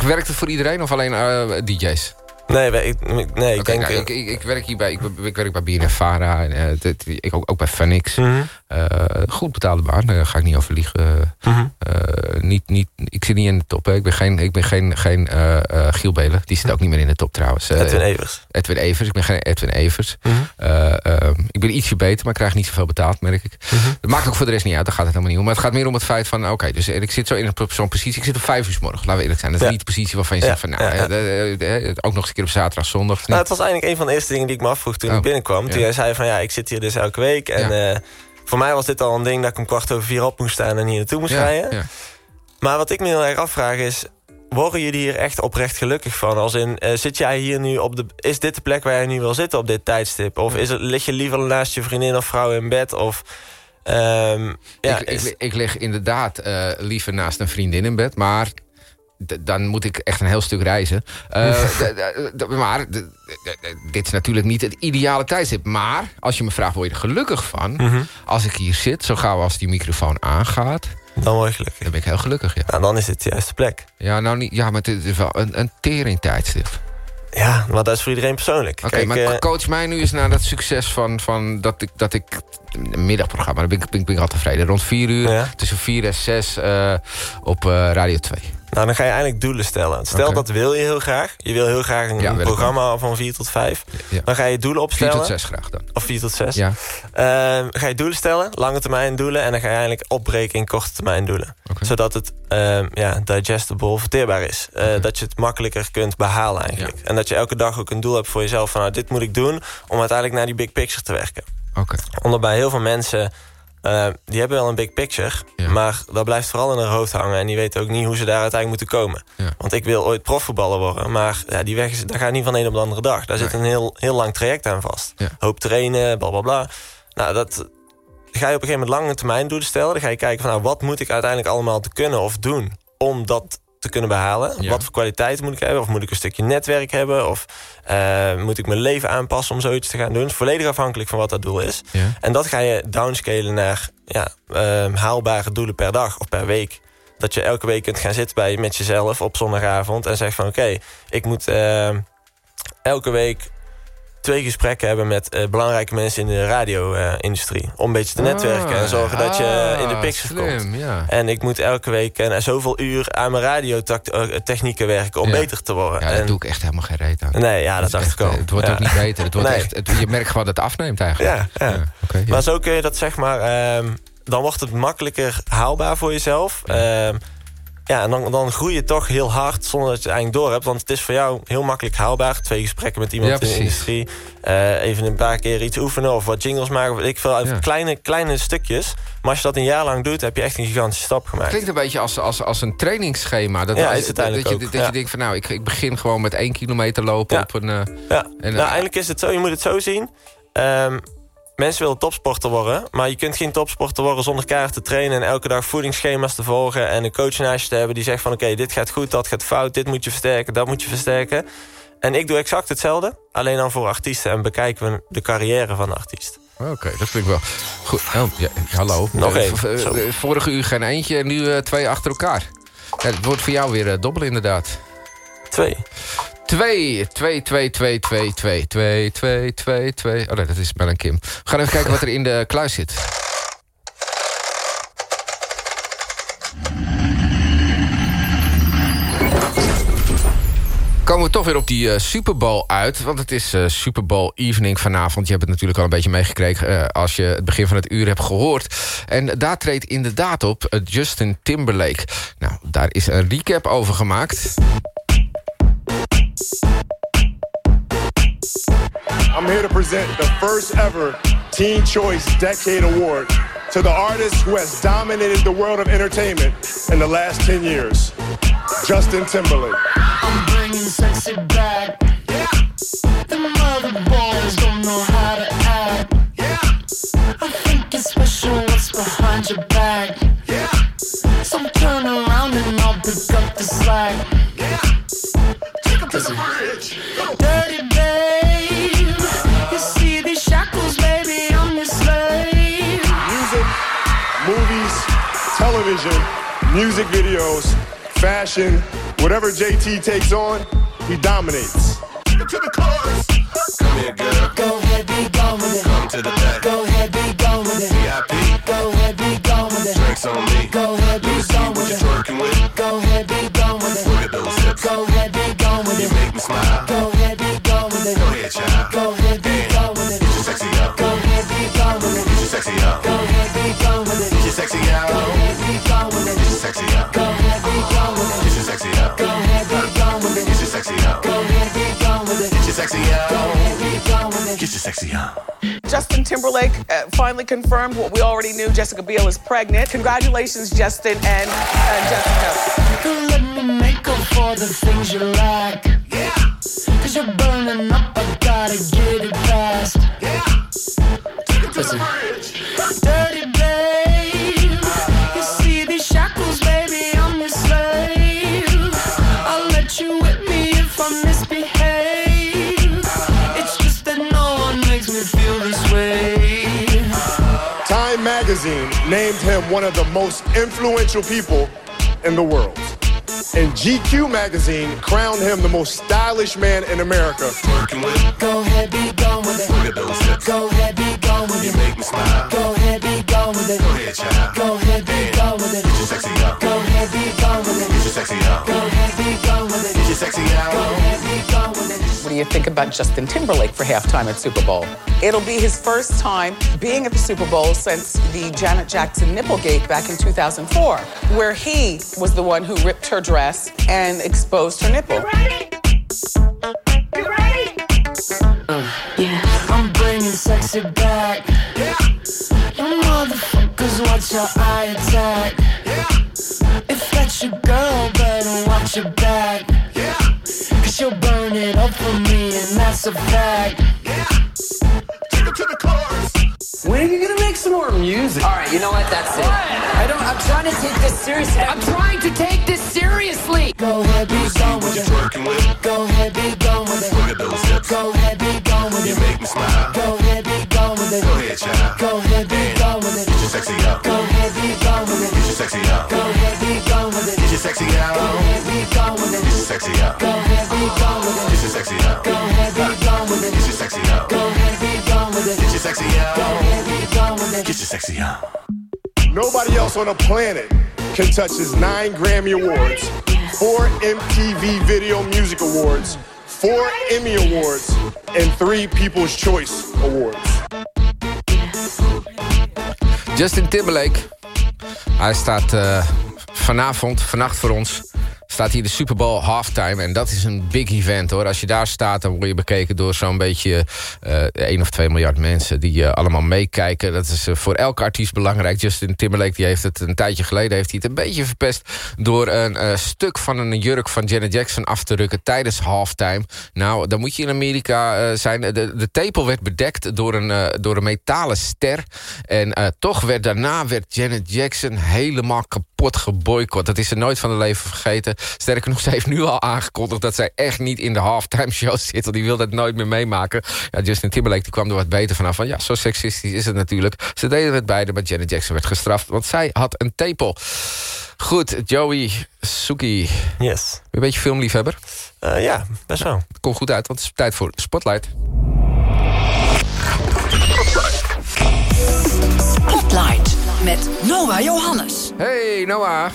Werkt het voor iedereen of alleen eh, DJ's? Nee, ik, nee ik denk... nou, ik, ik, ik werk hier bij, ik, ik werk bij BNF-Vara. En, eh, dit- ik ook, ook bij Phoenix. Mhm. Eh, goed betaalde baan, daar ga ik niet over liegen. Mhm. Eh, niet, niet, ik zit niet in de top. Hè. Ik ben geen, ik ben geen, geen eh, eh, Giel Belen. Die zit ook niet meer in de top trouwens. Eh, Edwin Evers. Edwin Evers. Ik ben geen Edwin Evers. Mhm. Eh, ik ben ietsje beter, maar ik krijg niet zoveel betaald, merk ik. Dat maakt ook voor de rest niet uit, daar gaat het helemaal niet om. Maar het gaat meer om het feit van, oké, dus ik zit zo in een- zo'n positie. Ik zit op vijf uur 's morgens, laten we eerlijk zijn. Dat is Ja. niet de positie waarvan je Ja, zegt van, nou, ja, eh, eh, eh, ook nog eens een keer op zaterdag, zondag. Nou, het was eigenlijk een van de eerste dingen die ik me afvroeg toen Oh, ik binnenkwam. Toen jij zei van ja, ik zit hier dus elke week. En eh, voor mij was dit al een ding dat ik om kwart over vier op moest staan en hier naartoe moest rijden. Maar wat ik me heel erg afvraag is... worden jullie hier echt oprecht gelukkig van? Als in, eh, zit jij hier nu op de... Is dit de plek waar jij nu wil zitten op dit tijdstip? Of is het, lig je liever naast je vriendin of vrouw in bed? Of... ehm, ja, ik, ik, ik lig inderdaad eh, liever naast een vriendin in bed, maar dan moet ik echt een heel stuk reizen. Eh, maar dit is natuurlijk niet het ideale tijdstip. Maar als je me vraagt, word je er gelukkig van? Mhm. Als ik hier zit, zo gauw als die microfoon aangaat... Dan word je gelukkig. Dan ben ik heel gelukkig, ja. Nou, dan is dit de juiste plek. Ja, nou niet, ja maar het is wel een, een tering tijdstip. Ja, maar dat is voor iedereen persoonlijk. Oké, maar eh, coach mij nu eens naar dat succes van, van dat ik, dat ik een middagprogramma, daar ben ik, ben, ben ik al tevreden. Rond 4 uur, tussen 4 en 6 eh, op Radio 2. Nou, dan ga je eigenlijk doelen stellen. Stel dat wil je heel graag. Je wil heel graag een, Ja, programma van 4 tot 5. Dan ga je doelen 4 opstellen. tot 6 graag dan. Of 4 tot 6. Ja. Ehm, ga je doelen stellen, lange termijn doelen. En dan ga je eigenlijk opbreken in korte termijn doelen. Zodat het ehm, ja, digestible, verteerbaar is. Eh, Dat je het makkelijker kunt behalen eigenlijk. En dat je elke dag ook een doel hebt voor jezelf. Van nou, dit moet ik doen om uiteindelijk naar die big picture te werken. Oké. Omdat bij heel veel mensen... eh, die hebben wel een big picture, maar dat blijft vooral in hun hoofd hangen. En die weten ook niet hoe ze daar uiteindelijk moeten komen. Want ik wil ooit profvoetballer worden, maar ja, die weg is, dat gaat niet van een op de andere dag. Daar zit een heel, heel lang traject aan vast. Hoop trainen, bla bla bla. Nou, dat ga je op een gegeven moment lange termijn doelen stellen. Dan ga je kijken van nou, wat moet ik uiteindelijk allemaal te kunnen of doen om dat te kunnen behalen. Wat voor kwaliteit moet ik hebben? Of moet ik een stukje netwerk hebben? Of eh, moet ik mijn leven aanpassen om zoiets te gaan doen? Volledig afhankelijk van wat dat doel is. En dat ga je downscalen naar ja, eh, haalbare doelen per dag of per week. Dat je elke week kunt gaan zitten bij, met jezelf op zondagavond... en zegt van oké, ik moet eh, elke week twee gesprekken hebben met eh, belangrijke mensen in de radio-industrie. om een beetje te netwerken en zorgen dat je in de Ah, slim, komt. ja. En ik moet elke week en zoveel uur aan mijn radiotechnieken werken om Ja. beter te worden. Ja, en, doe ik echt helemaal geen reet aan. Nee, ja, dat, is dacht ik eh, Het wordt Ja. ook niet beter. Het wordt Nee. echt, het, je merkt gewoon dat het afneemt eigenlijk. Ja, ja. Maar zo kun je dat zeg maar... ehm, dan wordt het makkelijker haalbaar voor jezelf. Ehm, ja, en dan, dan groei je toch heel hard zonder dat je het eigenlijk door hebt. Want het is voor jou heel makkelijk haalbaar. Twee gesprekken met iemand Ja, in de industrie. Eh, even een paar keer iets oefenen of wat jingles maken. Weet ik veel, Ja. kleine, kleine stukjes. Maar als je dat een jaar lang doet, heb je echt een gigantische stap gemaakt. Klinkt een beetje als, als, als een trainingsschema. Dat, Ja, dat- is het uiteindelijk dat, je, ook, dat ja. je denkt van nou, ik, ik begin gewoon met één kilometer lopen op een... eh, Ja, En, nou, eh, eigenlijk is het zo, je moet het zo zien. Ehm, mensen willen topsporter worden, maar je kunt geen topsporter worden zonder kaart te trainen en elke dag voedingsschema's te volgen en een coach naast je te hebben die zegt van oké, dit gaat goed, dat gaat fout, dit moet je versterken, dat moet je versterken. En ik doe exact hetzelfde, alleen dan voor artiesten en bekijken we de carrière van de artiest. Oké, dat vind ik wel goed. Oh, ja, hallo. Nog Eh, v- Zo. eh, Vorige uur geen eentje en nu eh, twee achter elkaar. Ja, het wordt voor jou weer eh, dobbel inderdaad. Twee. Twee, twee, twee, twee, twee, twee, twee, twee, twee, twee. Oh nee, dat is Mel en Kim. We gaan even kijken wat er in de kluis zit. komen we toch weer op die eh, Super Bowl uit. Want het is eh, Super Bowl evening vanavond. Je hebt het natuurlijk al een beetje meegekregen... eh, als je het begin van het uur hebt gehoord. En daar treedt inderdaad op Justin Timberlake. Nou, daar is een recap over gemaakt. I'm here to present the first ever Teen Choice Decade Award to the artist who has dominated the world of entertainment in the last 10 years, Justin Timberlake. I'm bringing sexy back. Television, music videos, fashion, whatever JT takes on, he dominates. to the chorus. Come here, girl. Sexy up. Justin Timberlake uh, finally confirmed what we already knew. Jessica Biel is pregnant. Congratulations, Justin and uh, Jessica. Let me make a for the things you lack. Yeah. Cause you're burning up, I gotta get it fast. Him one of the most influential people in the world. And GQ magazine crowned him the most stylish man in America. Go ahead, be gone with it. Look at those hips. Go ahead, be gone with it. You make me smile. Go ahead, be gone with it. Go ahead, child. Go ahead, you think about Justin Timberlake for halftime at Super Bowl? It'll be his first time being at the Super Bowl since the Janet Jackson Nipplegate back in 2004, where he was the one who ripped her dress and exposed her nipple. Uh, yeah, I'm bringing sexy back. Yeah. You motherfuckers watch your eye attack. Yeah. If that's your girl, better watch your back. Yeah. Cause she'll burn it up for me, and that's a fact. Yeah. Take it to the chorus. When are you gonna make some more music? All right, you know what? That's it. I don't. I'm trying to take this seriously. I'm trying to take this seriously. Go ahead, be gone with it. Go ahead, be gone with it. Look at those hips. Go ahead, be gone with it. You make me smile. Go ahead, be gone with it. Go ahead, child. Go ahead, be gone with it. Get your sexy out. Go ahead, be gone with it. Get your sexy out. Go ahead, be gone with it. Get your sexy out. Go ahead, be gone with it. Get your sexy out. Go ahead, be gone with it. Sexy out. Go ahead, be gone with. Get your sexy out. Nobody else on the planet can touch his nine Grammy Awards, four MTV Video Music Awards, four Emmy Awards, and three People's Choice Awards. Justin Timberlake. Hij staat uh, vanavond, vannacht voor ons... staat hier de Super Bowl halftime. En dat is een big event hoor. Als je daar staat, dan word je bekeken door zo'n beetje... Uh, 1 of 2 miljard mensen die uh, allemaal meekijken. Dat is uh, voor elke artiest belangrijk. Justin Timberlake die heeft het een tijdje geleden heeft hij het een beetje verpest... door een stuk van een jurk van Janet Jackson af te rukken tijdens halftime. Nou, dan moet je in Amerika zijn. De, de tepel werd bedekt door een, door een metalen ster. En toch werd daarna werd Janet Jackson helemaal kapot geboycott. Dat is ze nooit van haar leven vergeten. Sterker nog, ze heeft nu al aangekondigd... dat zij echt niet in de halftime show zit. Want die wil dat nooit meer meemaken. Ja, Justin Timberlake die kwam er wat beter vanaf. Van ja, zo seksistisch is het natuurlijk. Ze deden het beide, maar Janet Jackson werd gestraft. Want zij had een tepel. Goed, Joey Suki. Yes. Een beetje filmliefhebber? Uh, ja, best wel. Het komt goed uit, want het is tijd voor Spotlight. Met Noah Johannes. Hey Noah.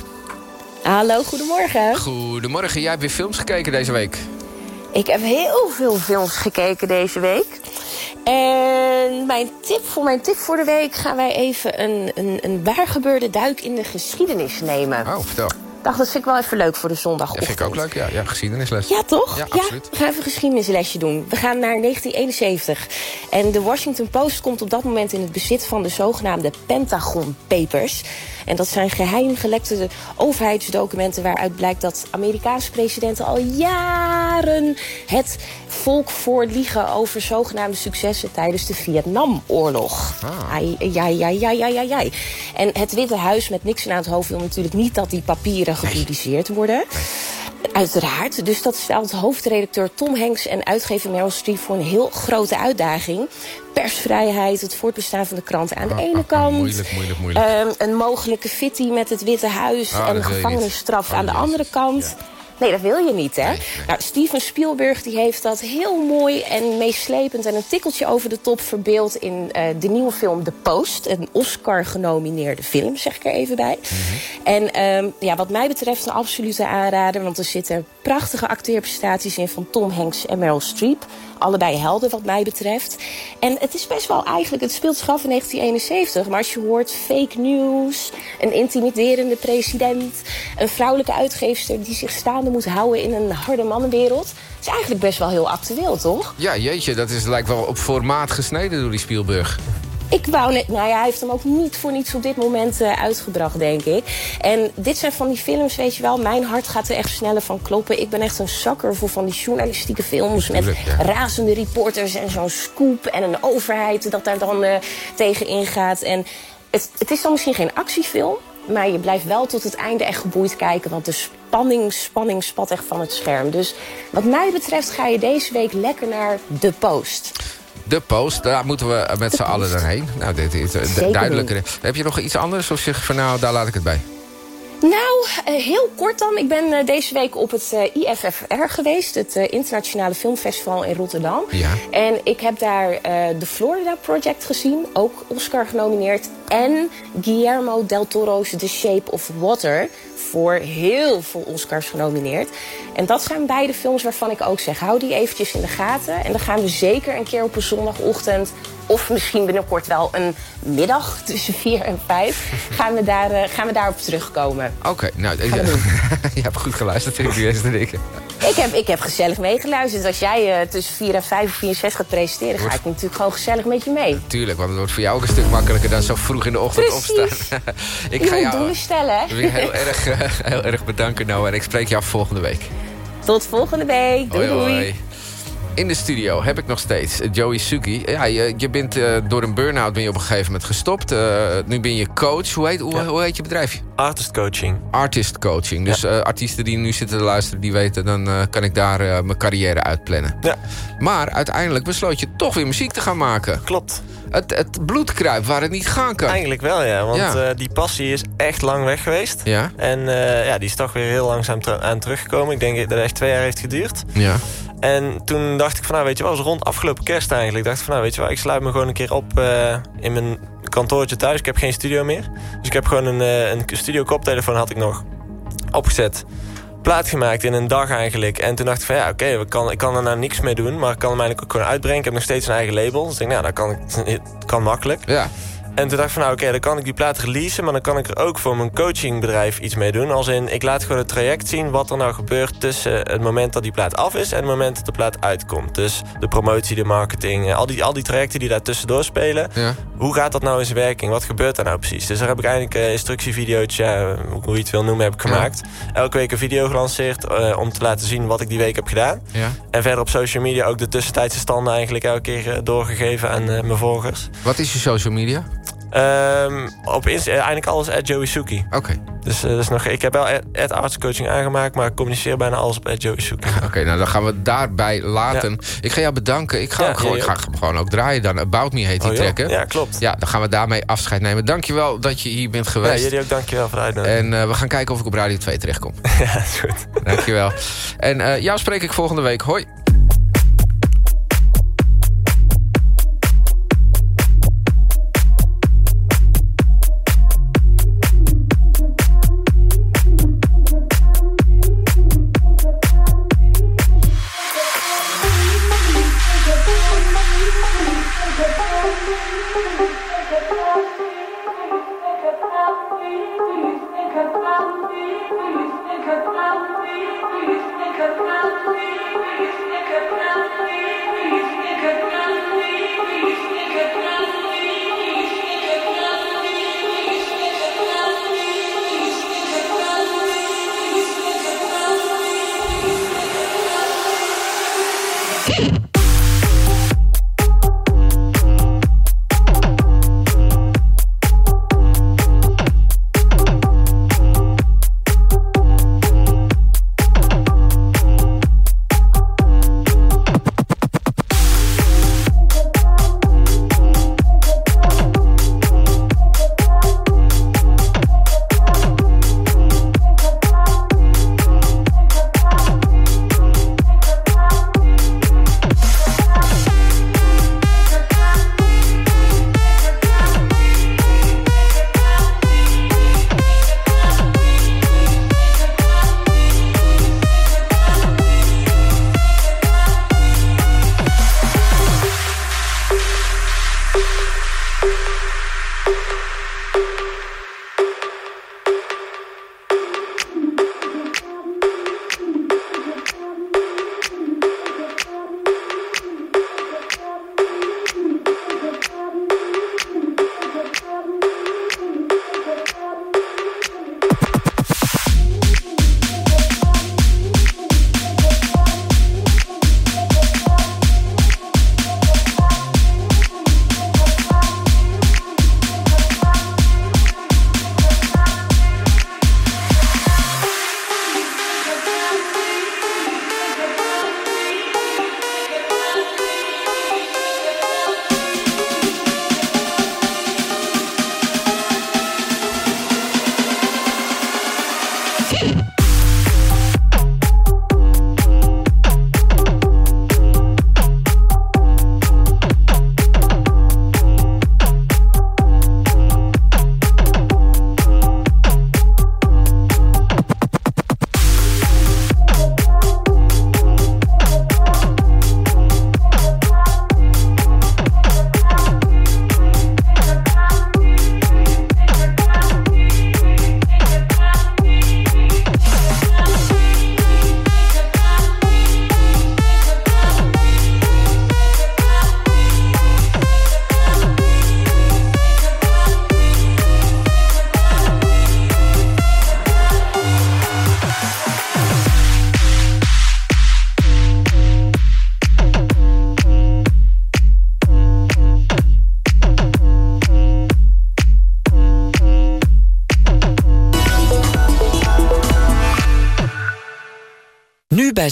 Hallo, goedemorgen. Goedemorgen, jij hebt weer films gekeken deze week. Ik heb heel veel films gekeken deze week. En mijn tip voor mijn tip voor de week gaan wij even een, een, een waargebeurde duik in de geschiedenis nemen. Oh, vertel. Dacht, dat vind ik wel even leuk voor de zondagochtend. Dat vind ik ook leuk, ja. ja geschiedenisles. Ja, toch? Ja, we gaan even een geschiedenislesje doen. We gaan naar 1971. En de Washington Post komt op dat moment in het bezit van de zogenaamde Pentagon Papers. En dat zijn geheim gelekte overheidsdocumenten waaruit blijkt dat Amerikaanse presidenten al jaren het volk voorliegen over zogenaamde successen tijdens de Vietnamoorlog. Ah. Ja, ja, ja, ja, ja, ja. En het Witte Huis met niks aan het hoofd wil natuurlijk niet dat die papieren gepubliceerd worden. Uiteraard. Dus dat stelt hoofdredacteur Tom Hanks en uitgever Meryl Streep voor een heel grote uitdaging. Persvrijheid, het voortbestaan van de krant aan de ene kant. Moeilijk, moeilijk, moeilijk. Um, een mogelijke fitty met het Witte Huis Ah, en je gevangenisstraf niet. aan de Oh, andere kant. Nee, dat wil je niet, hè? Nou, Steven Spielberg die heeft dat heel mooi en meeslepend... en een tikkeltje over de top verbeeld in eh, de nieuwe film The Post. Een Oscar-genomineerde film, zeg ik er even bij. En ehm, ja, wat mij betreft een absolute aanrader... want er zitten prachtige acteerprestaties in van Tom Hanks en Meryl Streep. Allebei helden wat mij betreft. En het is best wel eigenlijk, het speelt zich af in 1971... maar als je hoort fake news, een intimiderende president... een vrouwelijke uitgeefster die zich staande moet houden in een harde mannenwereld... is eigenlijk best wel heel actueel, toch? Ja, jeetje, dat is, lijkt wel op formaat gesneden door die Spielberg. Ik wou net, nou ja, hij heeft hem ook niet voor niets op dit moment eh, uitgebracht, denk ik. En dit zijn van die films, weet je wel, mijn hart gaat er echt sneller van kloppen. Ik ben echt een zakker voor van die journalistieke films met razende reporters en zo'n scoop en een overheid dat daar dan eh, tegen ingaat. En het, het is dan misschien geen actiefilm, maar je blijft wel tot het einde echt geboeid kijken, want de spanning, spanning spat echt van het scherm. Dus wat mij betreft ga je deze week lekker naar De Post. De post, daar moeten we met z'n allen dan heen. Nou, dit is eh, duidelijker. Heb je nog iets anders of zeg van nou, daar laat ik het bij? Nou, eh, heel kort dan. Ik ben eh, deze week op het IFFR geweest. Het Internationale Filmfestival in Rotterdam. Ja. En ik heb daar de Florida Project gezien. Ook Oscar genomineerd. En Guillermo del Toro's The Shape of Water. Voor heel veel Oscars genomineerd. En dat zijn beide films waarvan ik ook zeg... hou die eventjes in de gaten. En dan gaan we zeker een keer op een zondagochtend... of misschien binnenkort wel een middag tussen 4 en 5... gaan we, daar, eh, gaan we daarop terugkomen. Oké, nou, doen. je hebt goed geluisterd, vind ik te denken. Ik heb, ik heb gezellig meegeluisterd. Als jij eh, tussen 4 en 5 of 4 en 6 gaat presenteren... ga ik natuurlijk gewoon gezellig met je mee. Tuurlijk, want het wordt voor jou ook een stuk makkelijker dan zo vroeg in de ochtend Precies. opstaan. ik je ga jou doelen stellen, hè? ik wil je heel, erg, eh, heel erg bedanken, Noah. En ik spreek jou volgende week. Tot volgende week. Doei, Hoi, doei. hoi. In de studio heb ik nog steeds Joey Suki. Ja, je, je bent eh, door een burn-out ben je op een gegeven moment gestopt. Eh, nu ben je coach. Hoe heet, hoe, hoe heet je bedrijfje? Artist coaching. Artist coaching. Dus eh, artiesten die nu zitten te luisteren, die weten... dan kan ik daar mijn carrière uitplannen. Ja. Maar uiteindelijk besloot je toch weer muziek te gaan maken. Klopt. Het, het bloed kruipt waar het niet gaan kan. Eigenlijk wel, ja. Want Ja. die passie is echt lang weg geweest. Ja. En ja, die is toch weer heel langzaam aan teruggekomen. Ik denk dat het echt twee jaar heeft geduurd. Ja. En toen dacht ik van, nou weet je wel, was rond afgelopen kerst eigenlijk. dacht ik van, nou weet je wel, ik sluit me gewoon een keer op eh, in mijn kantoortje thuis. Ik heb geen studio meer. Dus ik heb gewoon een, eh, een studio koptelefoon had ik nog opgezet. Plaat gemaakt in een dag eigenlijk. En toen dacht ik van ja, oké, ik kan er nou niks mee doen. Maar ik kan hem eigenlijk ook gewoon uitbrengen. Ik heb nog steeds een eigen label. Dus ik denk, nou, dat kan, kan makkelijk. Ja. En toen dacht ik van nou oké, dan kan ik die plaat releasen... maar dan kan ik er ook voor mijn coachingbedrijf iets mee doen. Als in, ik laat gewoon het traject zien wat er nou gebeurt... tussen het moment dat die plaat af is en het moment dat de plaat uitkomt. Dus de promotie, de marketing, eh, al die, al die trajecten die daar tussendoor spelen. Ja. Hoe gaat dat nou in zijn werking? Wat gebeurt daar nou precies? Dus daar heb ik eigenlijk een instructievideootje, ja, hoe je het wil noemen, heb ik gemaakt. Elke week een video gelanceerd eh, om te laten zien wat ik die week heb gedaan. Ja. En verder op social media ook de tussentijdse standen eigenlijk elke keer eh, doorgegeven aan eh, mijn volgers. Wat is je social media? Ehm, op Insta, eh, eigenlijk alles at Joey Suki. Oké. Dus, eh, dat is nog, ik heb wel at artscoaching aangemaakt, maar ik communiceer bijna alles op at Joey Suki. Oké, nou dan gaan we daarbij laten. Ik ga jou bedanken. Ik ga, Ja, ook gewoon, ik ga gewoon ook draaien dan. About Me heet die Oh, hè? Ja, klopt. Ja, dan gaan we daarmee afscheid nemen. Dankjewel dat je hier bent Ja, geweest. jullie ook dankjewel voor de uitnodiging. En eh, we gaan kijken of ik op Radio 2 terechtkom. ja, is goed. Dankjewel. En jou spreek ik volgende week. Hoi.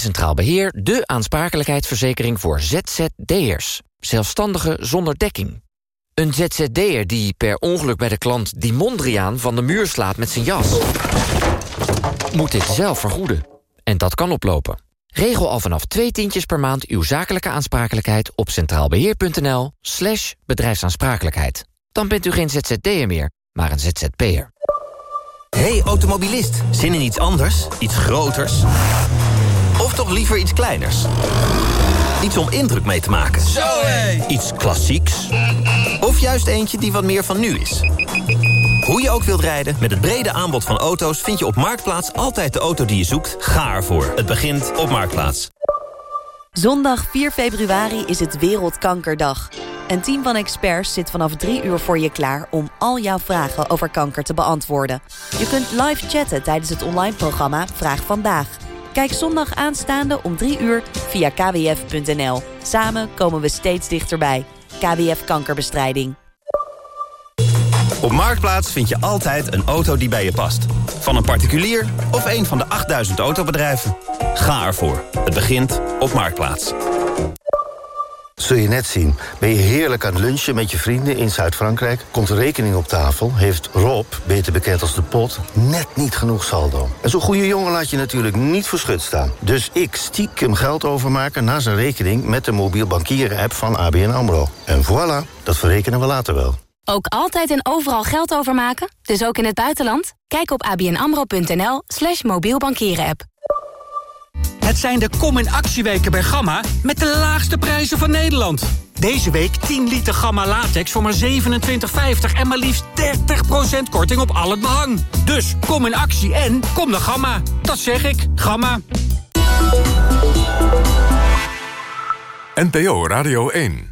Centraal Beheer de aansprakelijkheidsverzekering voor ZZD'ers. Zelfstandigen zonder dekking. Een ZZD'er die per ongeluk bij de klant die Mondriaan van de muur slaat met zijn jas. Moet dit zelf vergoeden. En dat kan oplopen. Regel al vanaf twee tientjes per maand uw zakelijke aansprakelijkheid op centraalbeheer.nl slash bedrijfsaansprakelijkheid. Dan bent u geen ZZD'er meer, maar een ZZP'er. Hey automobilist, zin in iets anders? Iets groters? Of toch liever iets kleiners? Iets om indruk mee te maken? Zo hé! Iets klassieks? Of juist eentje die wat meer van nu is? Hoe je ook wilt rijden, met het brede aanbod van auto's... vind je op Marktplaats altijd de auto die je zoekt. Ga ervoor. Het begint op Marktplaats. Zondag 4 februari is het Wereldkankerdag. Een team van experts zit vanaf drie uur voor je klaar... om al jouw vragen over kanker te beantwoorden. Je kunt live chatten tijdens het online programma Vraag Vandaag. Kijk zondag aanstaande om drie uur via kwf.nl. Samen komen we steeds dichterbij. KWF Kankerbestrijding. Op Marktplaats vind je altijd een auto die bij je past. Van een particulier of een van de 8000 autobedrijven. Ga ervoor. Het begint op Marktplaats. Zul je net zien. Ben je heerlijk aan het lunchen met je vrienden in Zuid-Frankrijk... komt de rekening op tafel, heeft Rob, beter bekend als de pot... net niet genoeg saldo. En zo'n goede jongen laat je natuurlijk niet voor schut staan. Dus ik stiekem geld overmaken naar zijn rekening... met de mobiel bankieren app van ABN AMRO. En voilà, dat verrekenen we later wel. Ook altijd en overal geld overmaken? Dus ook in het buitenland? Kijk op abnamro.nl slash mobiel bankieren app. Het zijn de Kom in Actieweken bij Gamma met de laagste prijzen van Nederland. Deze week 10 liter Gamma latex voor maar 27,50 en maar liefst 30% korting op al het behang. Dus kom in actie en kom naar Gamma. Dat zeg ik, Gamma. NPO Radio 1